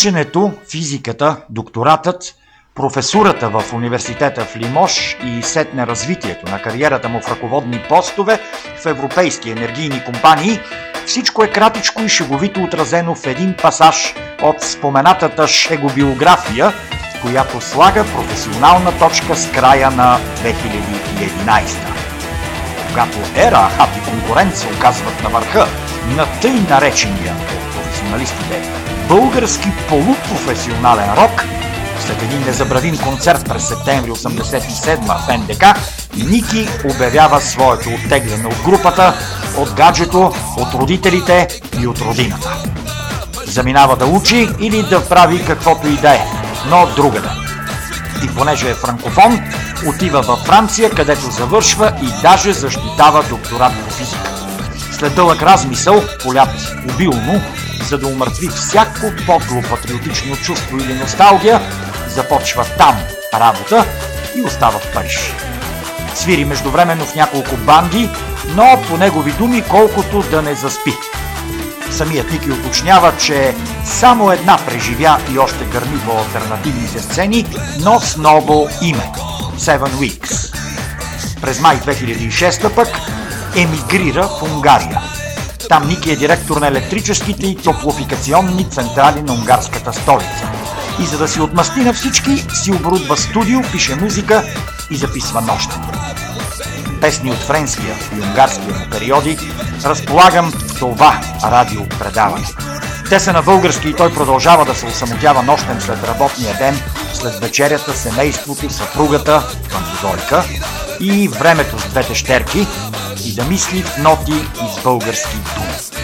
Ученето, физиката, докторатът, професурата в университета в Лимош и сетне развитието на кариерата му в ръководни постове в европейски енергийни компании, всичко е кратичко и шеговито отразено в един пасаж от споменатата шегобиография, която слага професионална точка с края на 2011. Когато Ера, Ахат и конкурент оказват на върха на тъй наречения от професионалистите български полупрофесионален рок, след един незабравим концерт през септември 87 в НДК, Ники обявява своето оттегляне от групата, от гаджето, от родителите и от родината. Заминава да учи или да прави каквото и да е, но другаде. И понеже е франкофон, отива във Франция, където завършва и даже защитава докторат по физика. След дълъг размисъл, полят обилно, за да умъртви всяко подло патриотично чувство или носталгия, започва там работа и остава в Париж. Свири междувременно в няколко банди, но по негови думи колкото да не заспи. Самият Ники уточнява, че само една преживя и още гърми по альтернативните сцени, но с ново име – Seven Weeks. През май 2006 пък емигрира в Унгария. Там Ники е директор на електрическите и топлофикационни централи на унгарската столица. И за да си отмъсти на всички, си оборудва студио, пише музика и записва нощен. Песни от френския и унгарския му периоди разполагам това радиопредаване. Те са на български и той продължава да се осамотява нощен след работния ден, след вечерята, семейството, съпругата, фантазойка и времето с двете щерки и да мисли в ноти и български думи.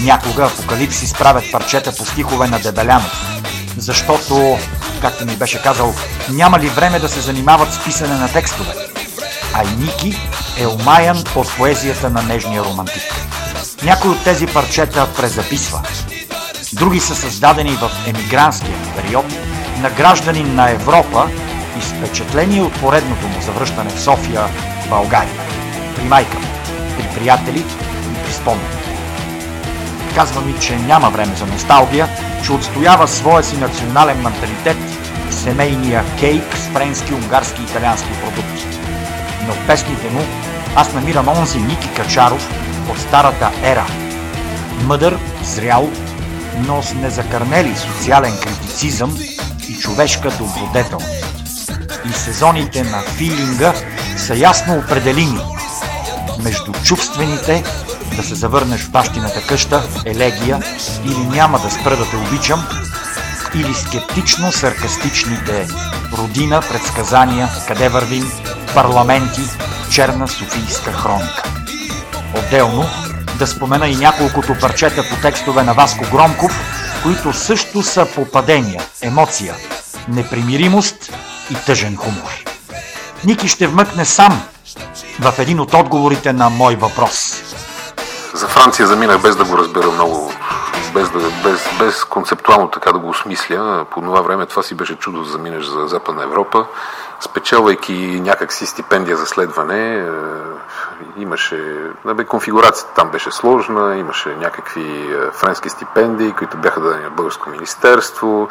Някога апокалипси справят парчета по стихове на Дебелянов, защото, както ми беше казал, няма ли време да се занимават с писане на текстове. А и Ники е омаян от поезията на нежния романтик. Някои от тези парчета презаписва. Други са създадени в емигрантския период на гражданин на Европа и с впечатление от поредното му завръщане в София, България. При майка му, при приятели и при спомени. Казва ми, че няма време за носталгия, че отстоява своя си национален менталитет, семейния кейк с френски, унгарски и италиански продукти. Но в песните му аз намирам онзи Ники Качаров от старата ера. Мъдър, зрял, но с незакърнели социален критицизъм и човешка добродетелност. И сезоните на филинга са ясно определими. Между чувствените да се завърнеш в бащината къща, елегия или няма да спра да те обичам, или скептично саркастичните родина, предсказания, къде вървим, парламенти, черна софийска хроника. Отделно да спомена и няколкото парчета по текстове на Васко Громков, които също са попадения, емоция, непримиримост и тъжен хумор. Ники ще вмъкне сам в един от отговорите на мой въпрос. За Франция заминах без да го разбера много, без, да, без, без концептуално така да го осмисля. По това време това си беше чудо да заминеш за Западна Европа, спечелвайки някакси стипендия за следване. Е, имаше, бе, конфигурацията там беше сложна, имаше някакви е, френски стипендии, които бяха дадени от Българско министерство.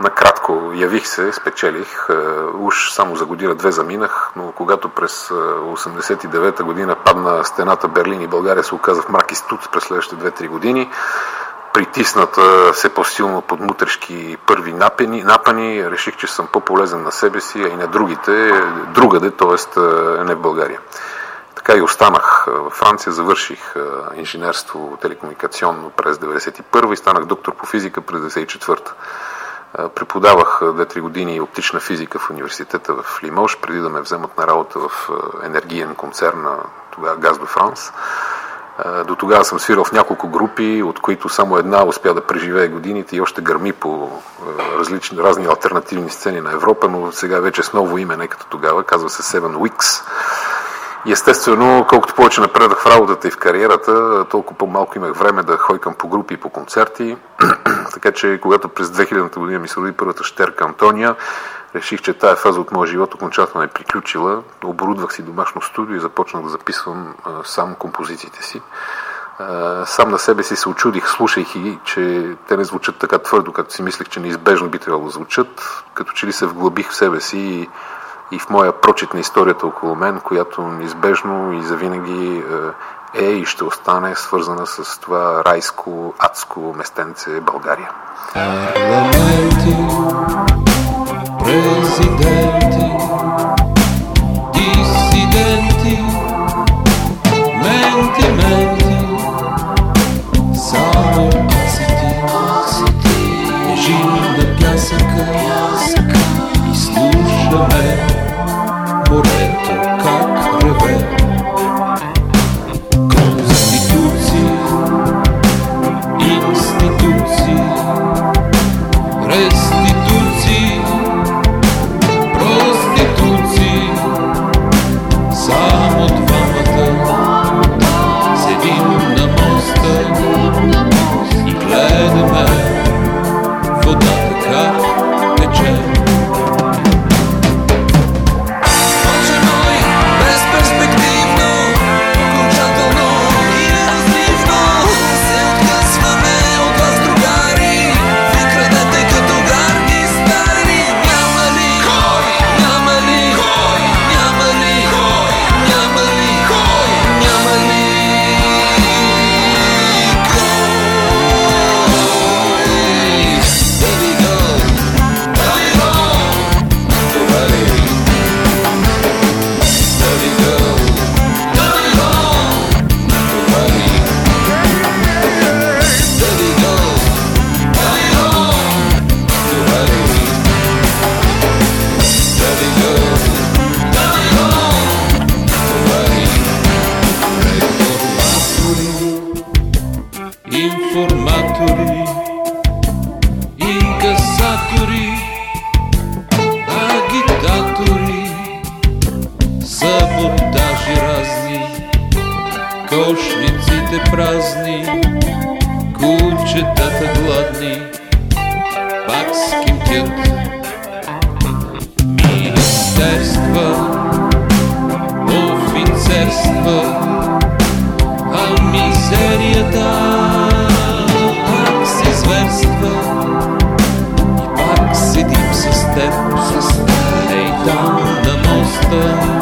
Накратко явих се, спечелих. Е, уж само за година две заминах, но когато през 89-та година падна стената Берлин и България се оказа в мрак и студ през следващите 2-3 години, притисната все по-силно под мутрешки първи напани, напани, реших, че съм по-полезен на себе си, а и на другите, другаде, т.е. не в България. Така и останах във Франция, завърших инженерство телекомуникационно през 1991 и станах доктор по физика през 1994. Преподавах 2-3 години оптична физика в университета в Лимош, преди да ме вземат на работа в енергиен концерн на тогава Газ до Франс. До тогава съм свирал в няколко групи, от които само една успя да преживее годините и още гърми по различни, разни альтернативни сцени на Европа, но сега вече с ново име, не като тогава, казва се Seven Weeks. Естествено, колкото повече напредах в работата и в кариерата, толкова по-малко имах време да хойкам по групи и по концерти. така че, когато през 2000 година ми се роди първата щерка Антония, реших, че тая фаза от моя живот окончателно е приключила. Оборудвах си домашно студио и започнах да записвам а, сам композициите си. Сам на себе си се очудих, слушайки ги, че те не звучат така твърдо, както си мислех, че неизбежно би трябвало да звучат. Като че ли се вглъбих в себе си и, и в моя прочит на историята около мен, която неизбежно и завинаги е и ще остане свързана с това райско, адско местенце България. Парламенти, президенти, дисиденти, менти, менти, само the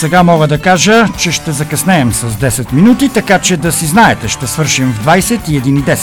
сега мога да кажа, че ще закъснеем с 10 минути, така че да си знаете, ще свършим в 21.10.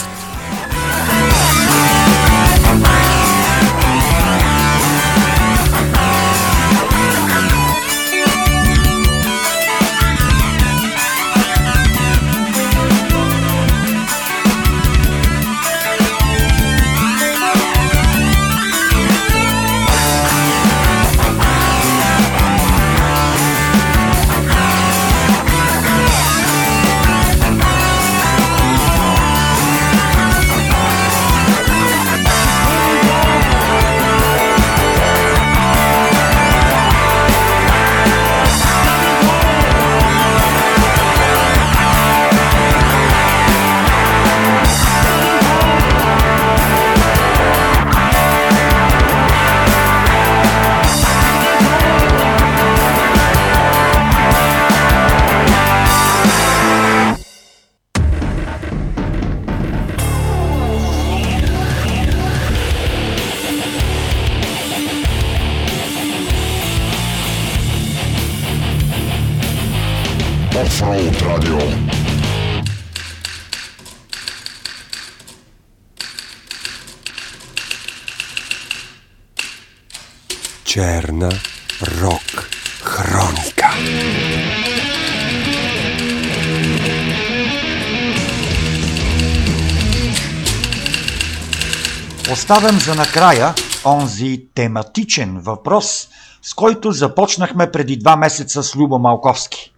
Оставям за накрая онзи тематичен въпрос, с който започнахме преди два месеца с Любо Малковски.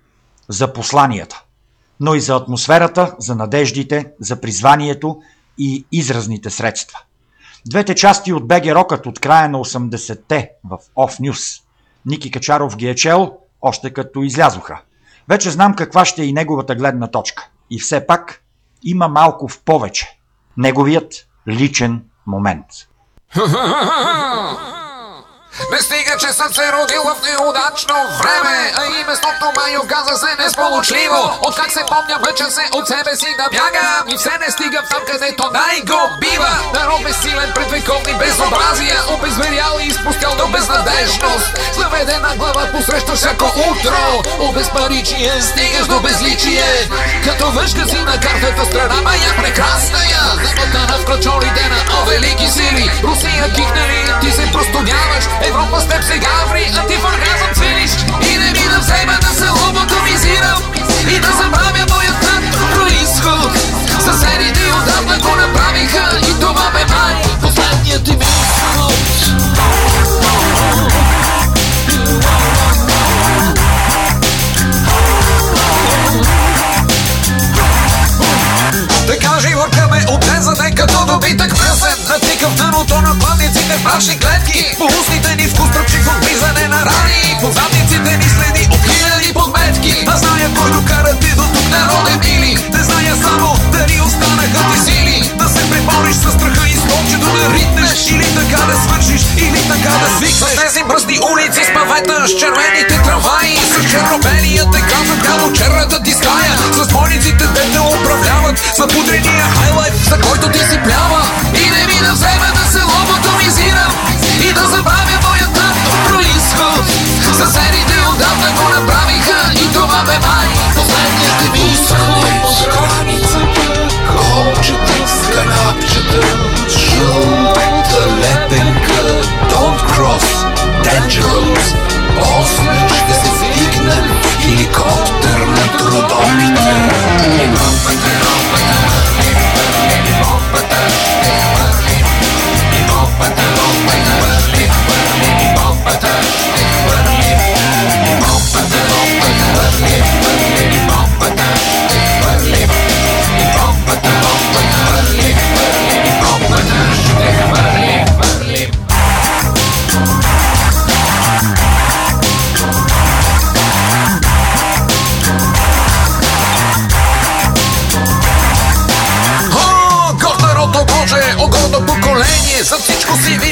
За посланията, но и за атмосферата, за надеждите, за призванието и изразните средства. Двете части от БГ Рокът от края на 80-те в Off News. Ники Качаров ги е чел още като излязоха. Вече знам каква ще е и неговата гледна точка. И все пак има малко в повече. Неговият личен момент. Не стига, че съм се родил в неудачно време А и местото май оказа се несполучливо. Откак се помня вече се от себе си да бягам И все не стигам там, където най-го бива. Народ безсилен пред вековни безобразия Обезверял и изпустял до безнадежност. Заведена глава посреща всяко утро. Обезпаричие стигаш до безличие. Като въшка си на картата страна мая прекрасна я. Замотана в кръчорите на о велики сили. Русия кихнали, ти се простудяваш Европа с теб сега ври, а ти в оргазъм цвилиш И не ми да взема да се лоботомизирам И да забравя моят происход. Съседите отдавна го направиха И това бе май. Последният им изход мрачни клетки По устните ни вкус тръпчих от на рани. По задниците ни следи от хиляди подметки. А зная кой докара ти до тук народен или Не зная само дали останаха ти сили. Да се пребориш с страха и столчето да ритнеш Или така да свършиш, или така да свикнеш. С тези мръсни улици с павета, с червените трамваи С екран на бяло-черната диская С бойниците те те управляват. С напудрения хайлайф, за който ти си плява. И не ми да вземе да се лоботомизирам И да забравя моят происход. Съседите отдавна го направиха. И това бе май. Последният ми изход Колчета с канапчета, жълта лепенка, don't cross, dangerous. После ще се вдигнем в хеликоптер на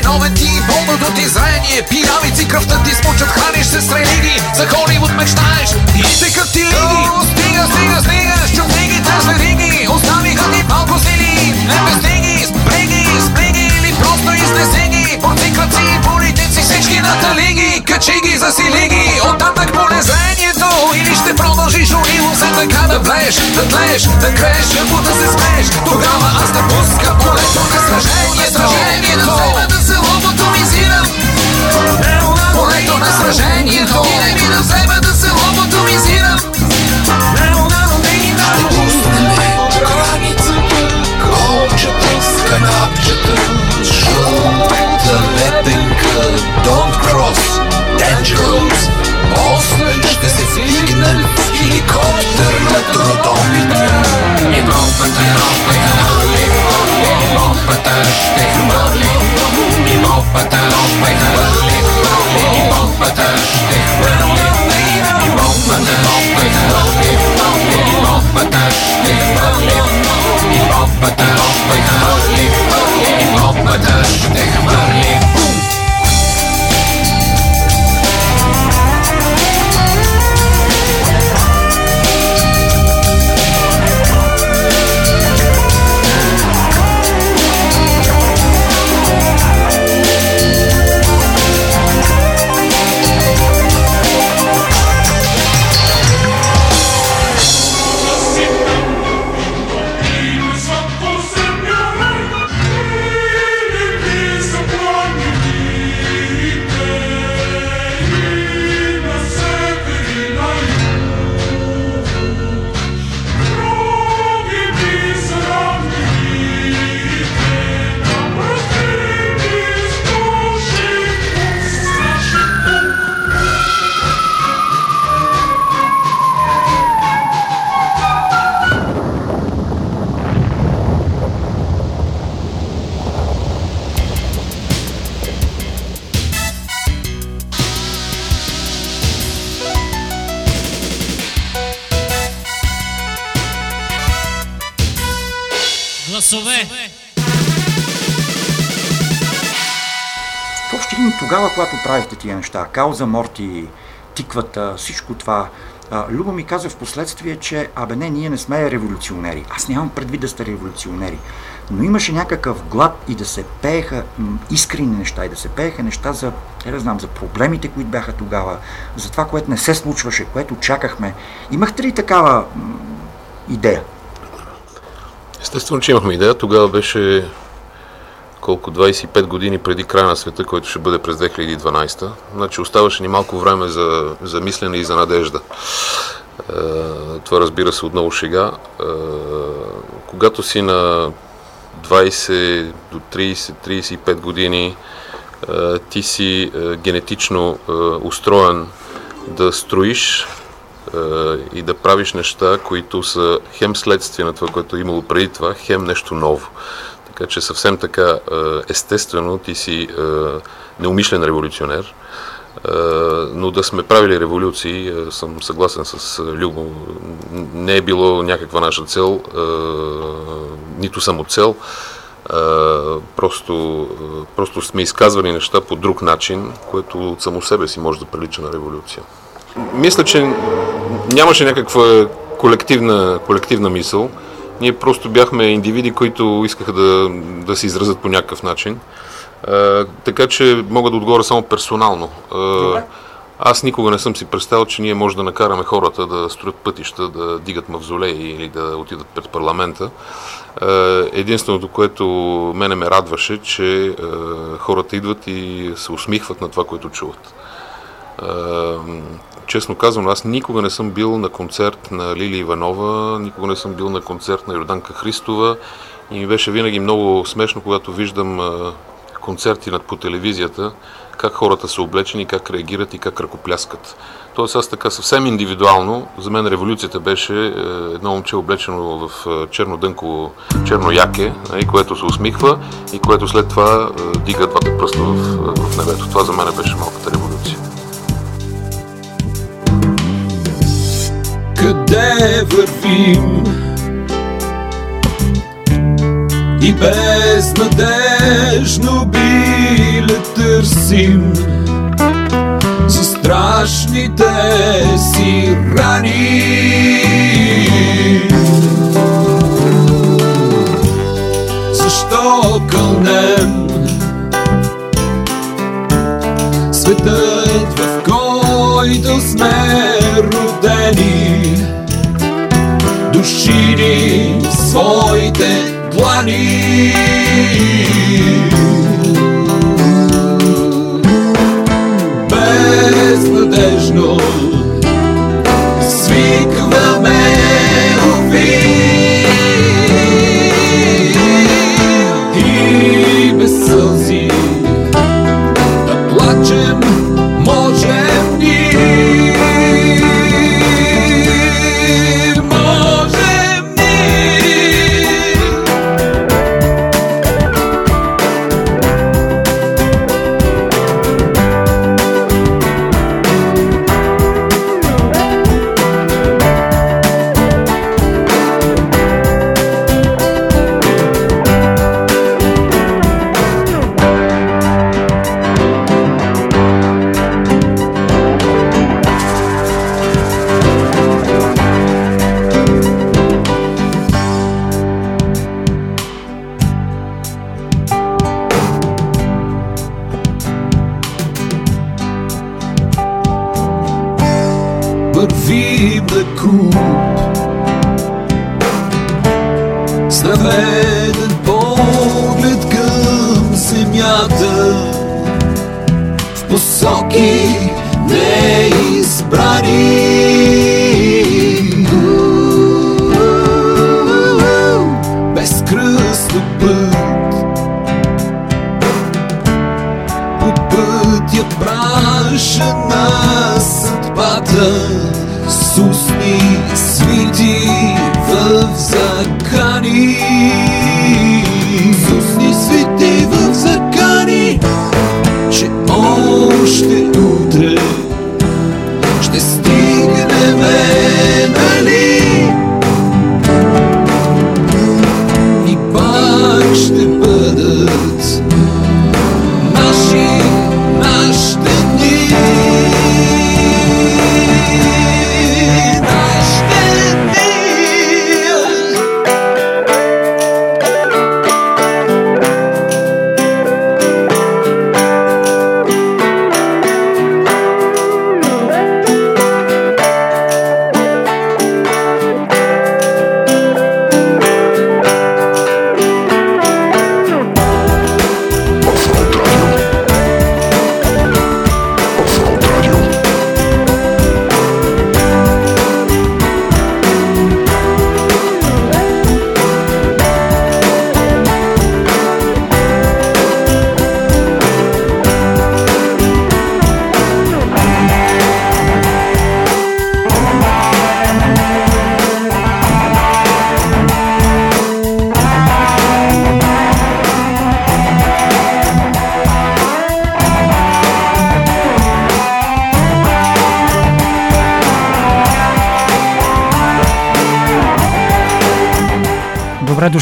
виновен ти и болното ти зрение Пиявици кръвта ти смучат, храниш се с религии За Холивуд мечтаеш. И текат ти лиги Стига, стига, стига, щупнигите с вериги Оставиха ти малко сили, не безстиги Сприги, сприги или просто изнеси ги Борци, кръци и всички на талиги Качи ги, засили ги, оттатък полезрението Или ще продължиш унило се така да влееш Да тлееш, да крееш, жърво да се смееш. Тогава аз те пускам полето на сражението Сражението взема да се лоботомизирам. Полето на сражението. И не ми да взема да се лоботомизирам. Ще пуснем границата, канапчета, don't cross, dangerous Basmış sesinden helikopterle durdan biter İmam öte rabbine halim İmam öte rüştehim halim İmam öte rabbine halim İmam öte rüştehim halim İmam öte rabbine гласове. Какво ще им тогава, когато правихте тия неща? Кауза Морти, тиквата, всичко това. А, Люба ми каза в последствие, че абе не, ние не сме революционери. Аз нямам предвид да сте революционери. Но имаше някакъв глад и да се пееха искрени неща и да се пееха неща за, не да знам, за проблемите, които бяха тогава, за това, което не се случваше, което чакахме. Имахте ли такава идея? Естествено, че имахме идея. Тогава беше колко 25 години преди края на света, който ще бъде през 2012. Значи оставаше ни малко време за, за мислене и за надежда. Е, това разбира се отново шега. Е, когато си на 20 до 30-35 години, е, ти си е, генетично е, устроен да строиш и да правиш неща, които са хем следствие на това, което е имало преди това, хем нещо ново. Така че съвсем така е, естествено ти си е, неумишлен революционер, е, но да сме правили революции, е, съм съгласен с е, Любо, не е било някаква наша цел, е, нито само цел, е, просто, е, просто сме изказвали неща по друг начин, което от само себе си може да прилича на революция. Мисля, че нямаше някаква колективна, колективна мисъл. Ние просто бяхме индивиди, които искаха да, да се изразят по някакъв начин. А, така че мога да отговоря само персонално. А, аз никога не съм си представил, че ние може да накараме хората да строят пътища, да дигат мавзолеи или да отидат пред парламента. Единственото, което мене ме радваше, че хората идват и се усмихват на това, което чуват. Честно казвам, аз никога не съм бил на концерт на Лили Иванова, никога не съм бил на концерт на Йорданка Христова и ми беше винаги много смешно, когато виждам концерти над по телевизията, как хората са облечени, как реагират и как ръкопляскат. Тоест аз така съвсем индивидуално, за мен революцията беше е, едно момче облечено в е, черно дънко, черно яке, и което се усмихва и което след това е, дига двата пръста в, в небето. Това за мен беше малката революция. Къде вървим. И безнадежно биле търсим? За страшните си рани. Защо кълнем? Светът в който сме родени. Души ни своите длани. Безнадежно вървим на куп С поглед към земята. В посоки неизбрани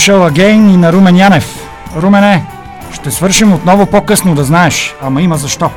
Дошъл Агейн и на Румен Янев. Румене, ще свършим отново по-късно да знаеш, ама има защо.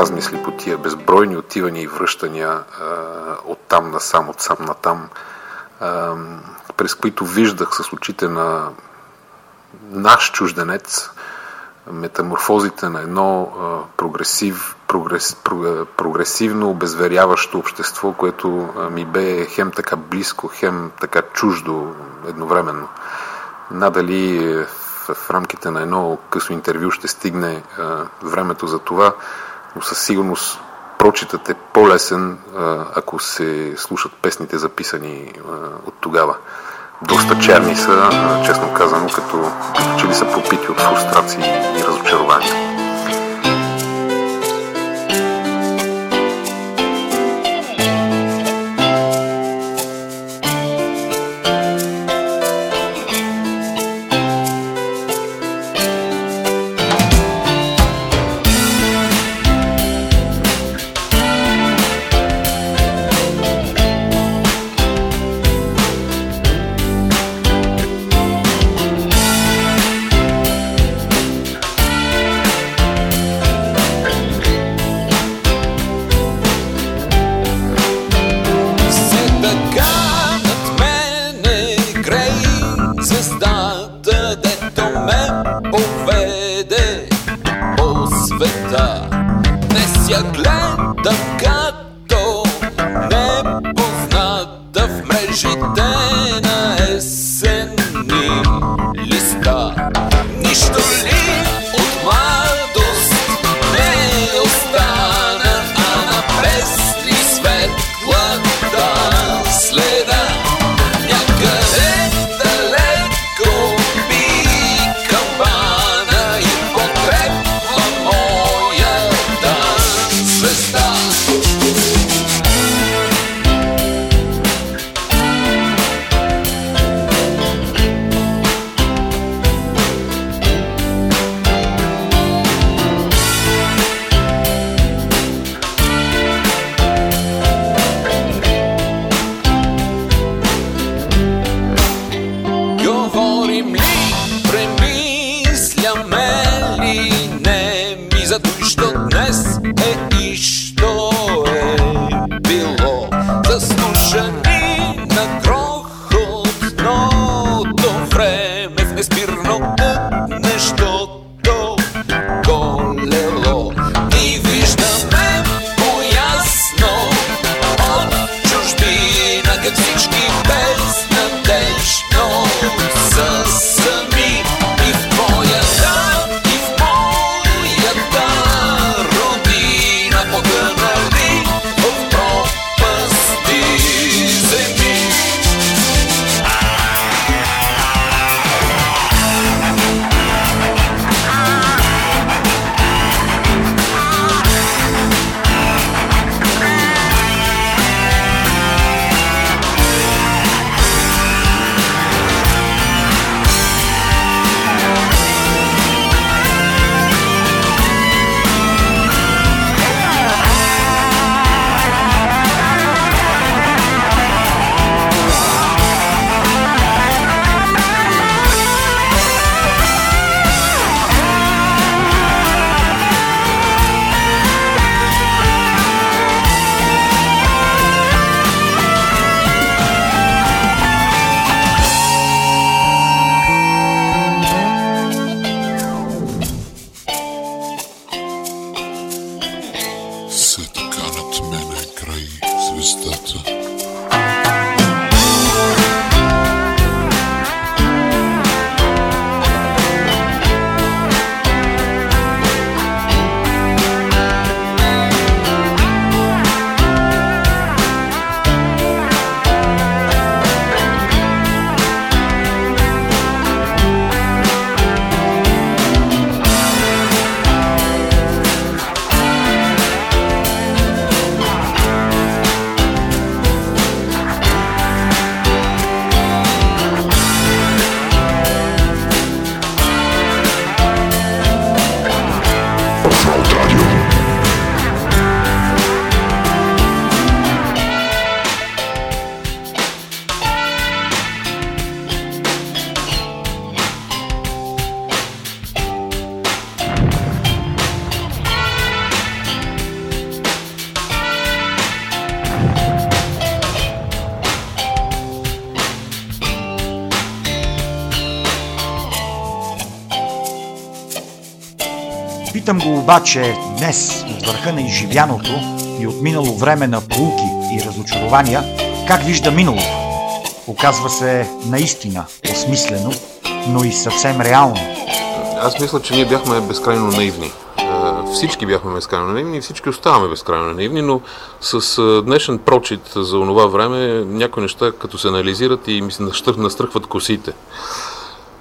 Размисли по тия безбройни отивания и връщания от там насам, от сам на там, през които виждах с очите на наш чужденец метаморфозите на едно прогресив, прогрес, про, прогресивно, обезверяващо общество, което ми бе хем така близко, хем така чуждо едновременно. Надали е, в, рамките на едно късо интервю ще стигне времето за това, но със сигурност прочитът е по-лесен, ако се слушат песните записани от тогава доста черни са, честно казано, като, че ли са пропити от фрустрации и разочарования. Питам го обаче днес от върха на изживяното и от минало време на полуки и разочарования, как вижда миналото. Оказва се наистина осмислено, но и съвсем реално. Аз мисля, че ние бяхме безкрайно наивни. Всички бяхме безкрайно наивни и всички оставаме безкрайно наивни, но с днешен прочит за онова време някои неща като се анализират и ми се настръх- настръхват косите.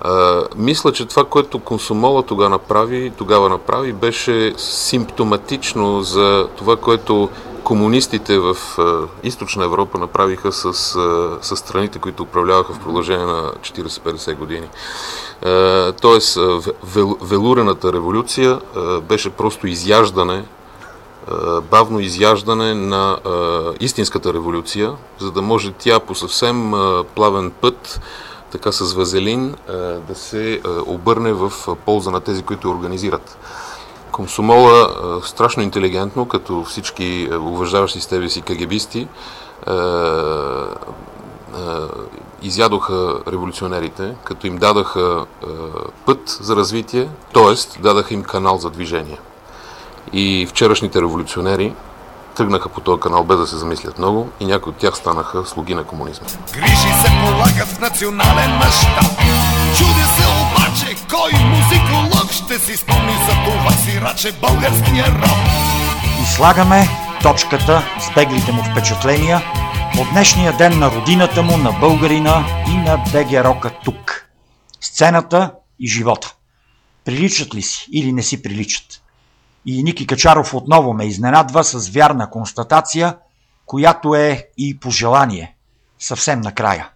А, мисля, че това, което консумола тогава направи, тогава направи, беше симптоматично за това, което комунистите в а, източна Европа направиха с, а, с страните, които управляваха в продължение на 40-50 години. А, тоест, вел, велурената революция а, беше просто изяждане бавно изяждане на а, истинската революция, за да може тя по съвсем а, плавен път, така с вазелин, а, да се а, обърне в а, полза на тези, които организират. Комсомола страшно интелигентно, като всички уважаващи с тебе си кагебисти, изядоха революционерите, като им дадаха път за развитие, т.е. дадаха им канал за движение. И вчерашните революционери тръгнаха по този канал без да се замислят много и някои от тях станаха слуги на комунизма. Грижи се полагат в национален мащаб Чудя се обаче, кой музиколог ще си спомни за това сираче българския рок И слагаме точката с беглите му впечатления от днешния ден на родината му, на българина и на БГ Рока тук. Сцената и живота. Приличат ли си или не си приличат? И Ники Качаров отново ме изненадва с вярна констатация, която е и пожелание. Съвсем накрая.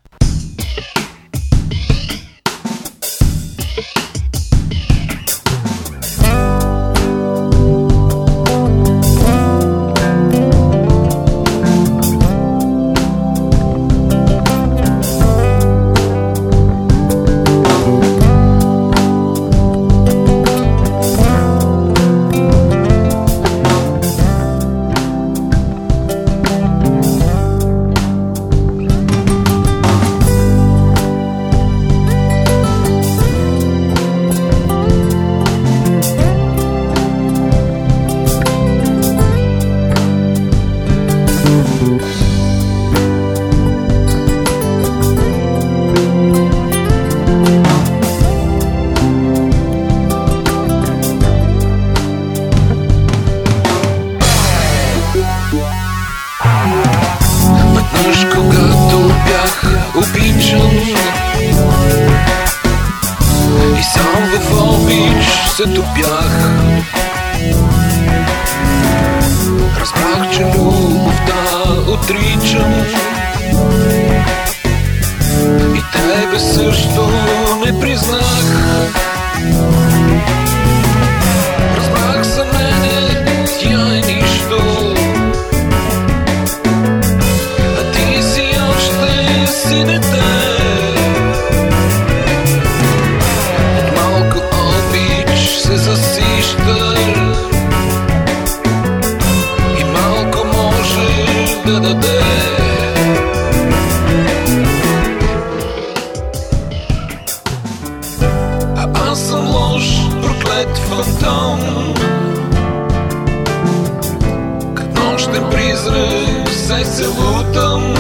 Се лутам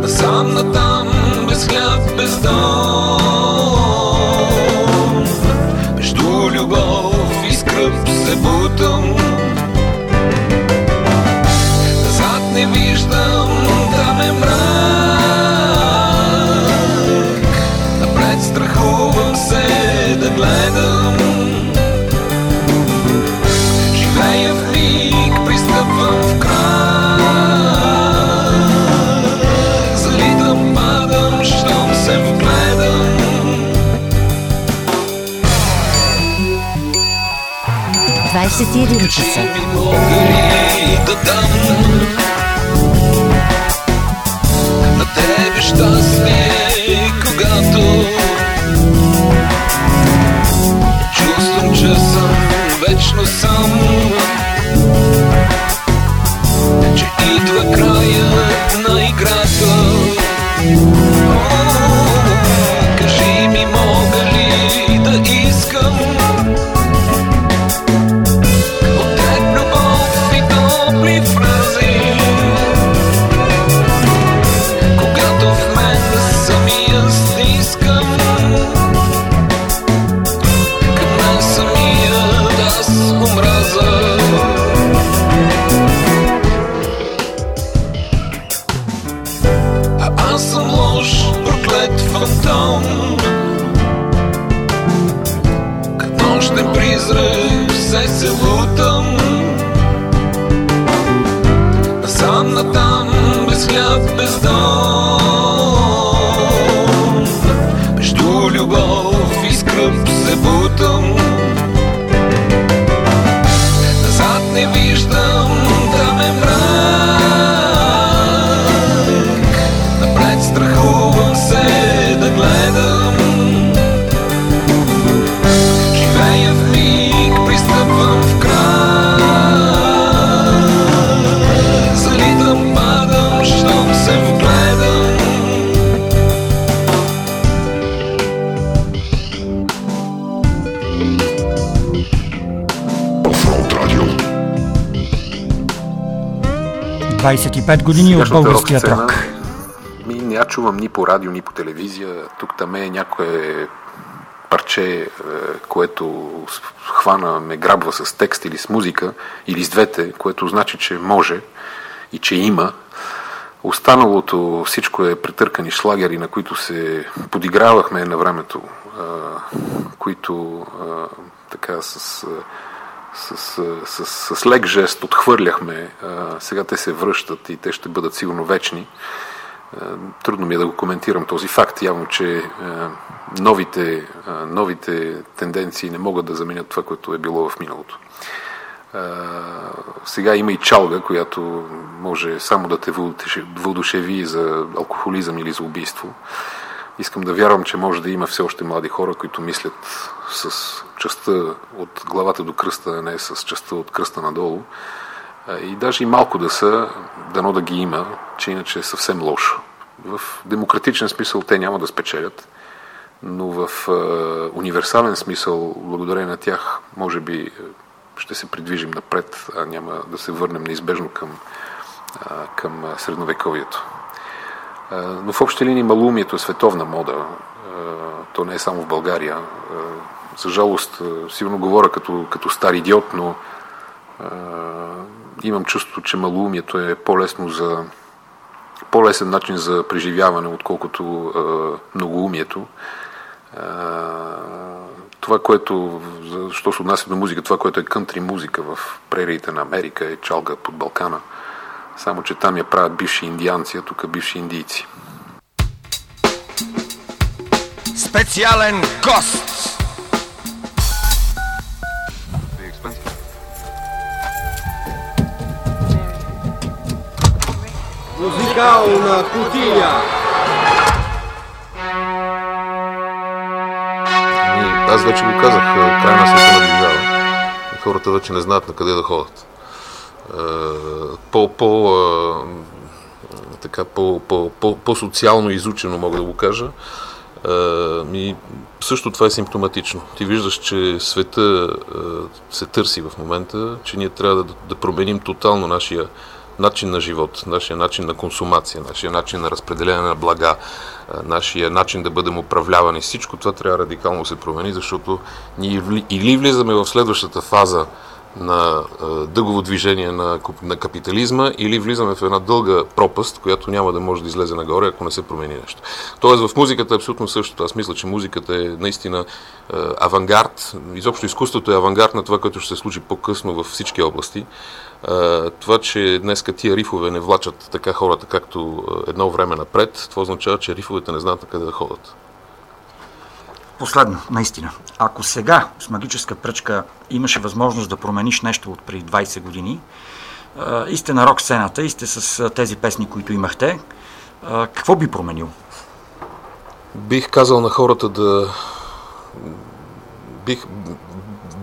Насам натам, без хляб, без дом 21 часа. би мога ли да дам 25 години от Сегашната българският рок Ми не я чувам ни по радио, ни по телевизия. Тук там е някое парче, е, което хвана, ме грабва с текст или с музика, или с двете, което значи, че може и че има. Останалото всичко е претъркани шлагери, на които се подигравахме на времето, които така с, с, с, с, с лек жест отхвърляхме. Сега те се връщат и те ще бъдат сигурно вечни. Трудно ми е да го коментирам този факт. Явно, че новите, новите тенденции не могат да заменят това, което е било в миналото. Сега има и чалга, която може само да те въодушеви за алкохолизъм или за убийство. Искам да вярвам, че може да има все още млади хора, които мислят с частта от главата до кръста, а не с частта от кръста надолу. И даже и малко да са, дано да ги има, че иначе е съвсем лошо. В демократичен смисъл те няма да спечелят, но в универсален смисъл, благодарение на тях, може би ще се придвижим напред, а няма да се върнем неизбежно към, към средновековието. Но в общи линии малумието е световна мода. То не е само в България. За жалост, а, сигурно говоря като, като стар идиот, но а, имам чувство, че малумието е по-лесно за по-лесен начин за преживяване, отколкото а, многоумието. А, това, което, що се отнася до музика, това, което е кънтри музика в прериите на Америка е чалга под Балкана. Само, че там я правят бивши индианци, а тук бивши индийци. Специален гост. Музикална кутия. Ами, Аз вече го казах, е, край на света наближава. И хората вече не знаят на къде да ходят. Е, По, по, е, така, по, по, по, по-социално изучено мога да го кажа. Ми, също това е симптоматично. Ти виждаш, че света се търси в момента, че ние трябва да, да променим тотално нашия начин на живот, нашия начин на консумация, нашия начин на разпределение на блага, а, нашия начин да бъдем управлявани. Всичко това трябва радикално да се промени, защото ние или влизаме в следващата фаза на а, дъгово движение на, на капитализма или влизаме в една дълга пропаст, която няма да може да излезе нагоре, ако не се промени нещо. Тоест в музиката е абсолютно същото. Аз мисля, че музиката е наистина а, авангард. Изобщо изкуството е авангард на това, което ще се случи по-късно във всички области. Това, че днес тия рифове не влачат така хората, както едно време напред, това означава, че рифовете не знаят къде да ходят. Последно, наистина. Ако сега с магическа пръчка имаше възможност да промениш нещо от преди 20 години, и сте на рок сцената, и сте с тези песни, които имахте, какво би променил? Бих казал на хората да... Бих,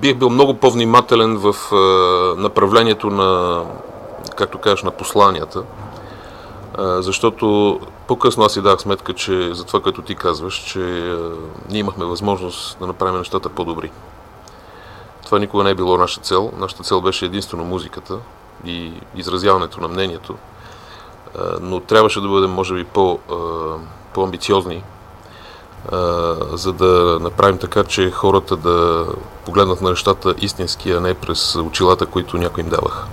бих бил много по-внимателен в а, направлението на, както кажеш, на посланията. А, защото по-късно аз си дах сметка, че за това, което ти казваш, че а, ние имахме възможност да направим нещата по-добри. Това никога не е било наша цел. Нашата цел беше единствено музиката и изразяването на мнението. Но трябваше да бъдем, може би, по, по-амбициозни, за да направим така, че хората да погледнат на нещата истински, а не през очилата, които някой им даваха.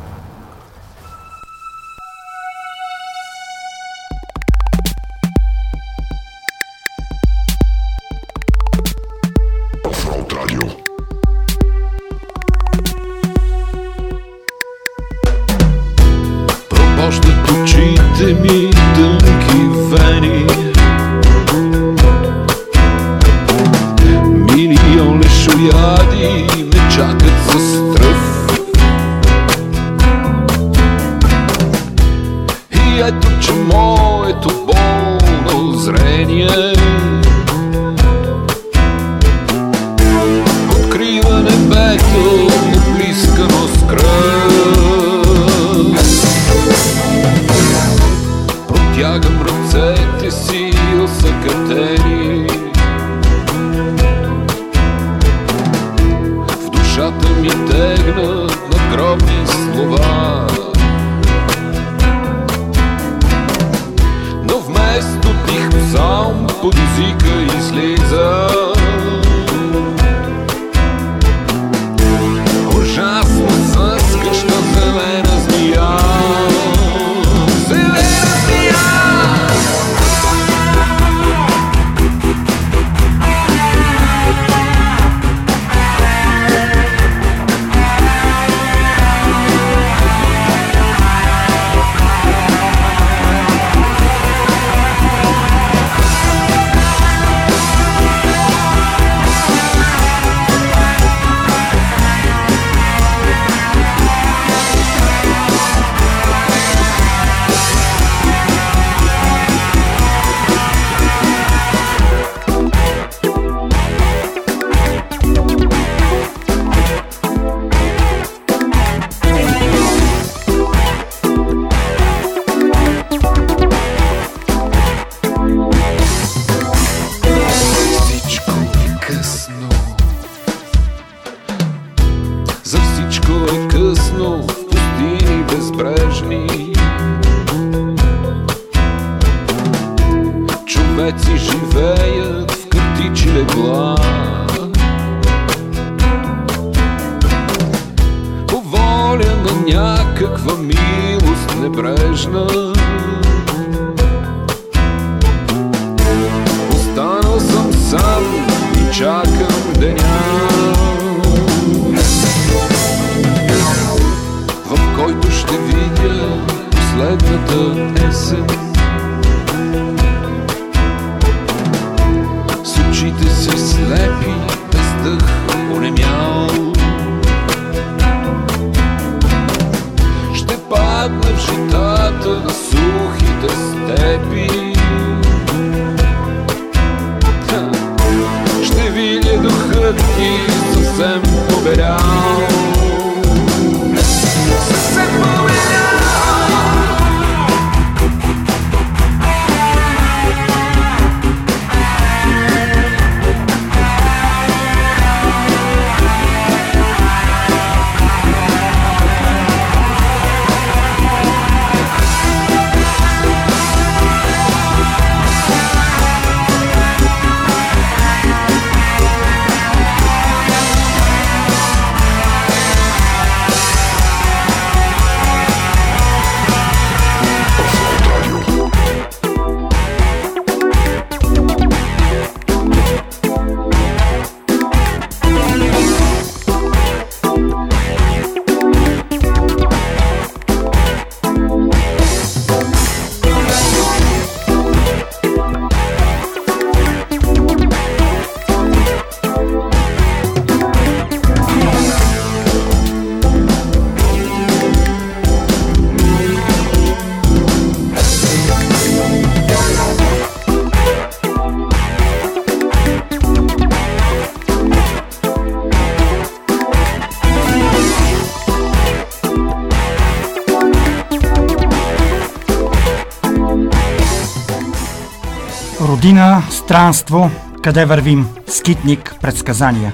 Родина, странство, къде вървим, скитник, предсказания.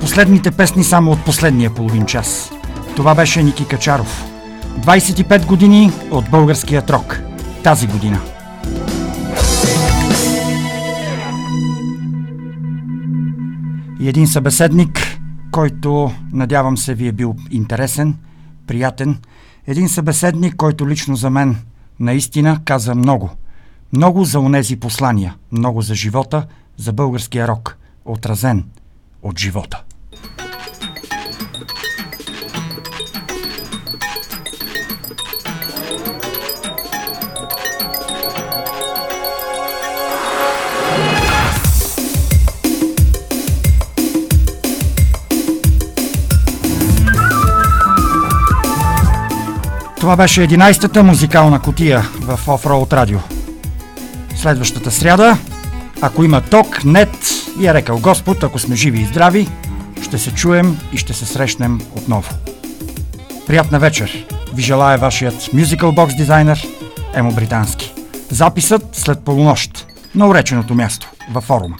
Последните песни само от последния половин час. Това беше Ники Качаров. 25 години от българския рок. Тази година. И един събеседник, който надявам се ви е бил интересен, приятен. Един събеседник, който лично за мен наистина каза много. Много за онези послания, много за живота, за българския рок, отразен от живота. Това беше 11-та музикална котия в Offroad Radio. Следващата сряда, ако има ток, нет и е рекал Господ, ако сме живи и здрави, ще се чуем и ще се срещнем отново. Приятна вечер! Ви желая вашият Musical Box дизайнер Емо Британски. Записът след полунощ на уреченото място във форума.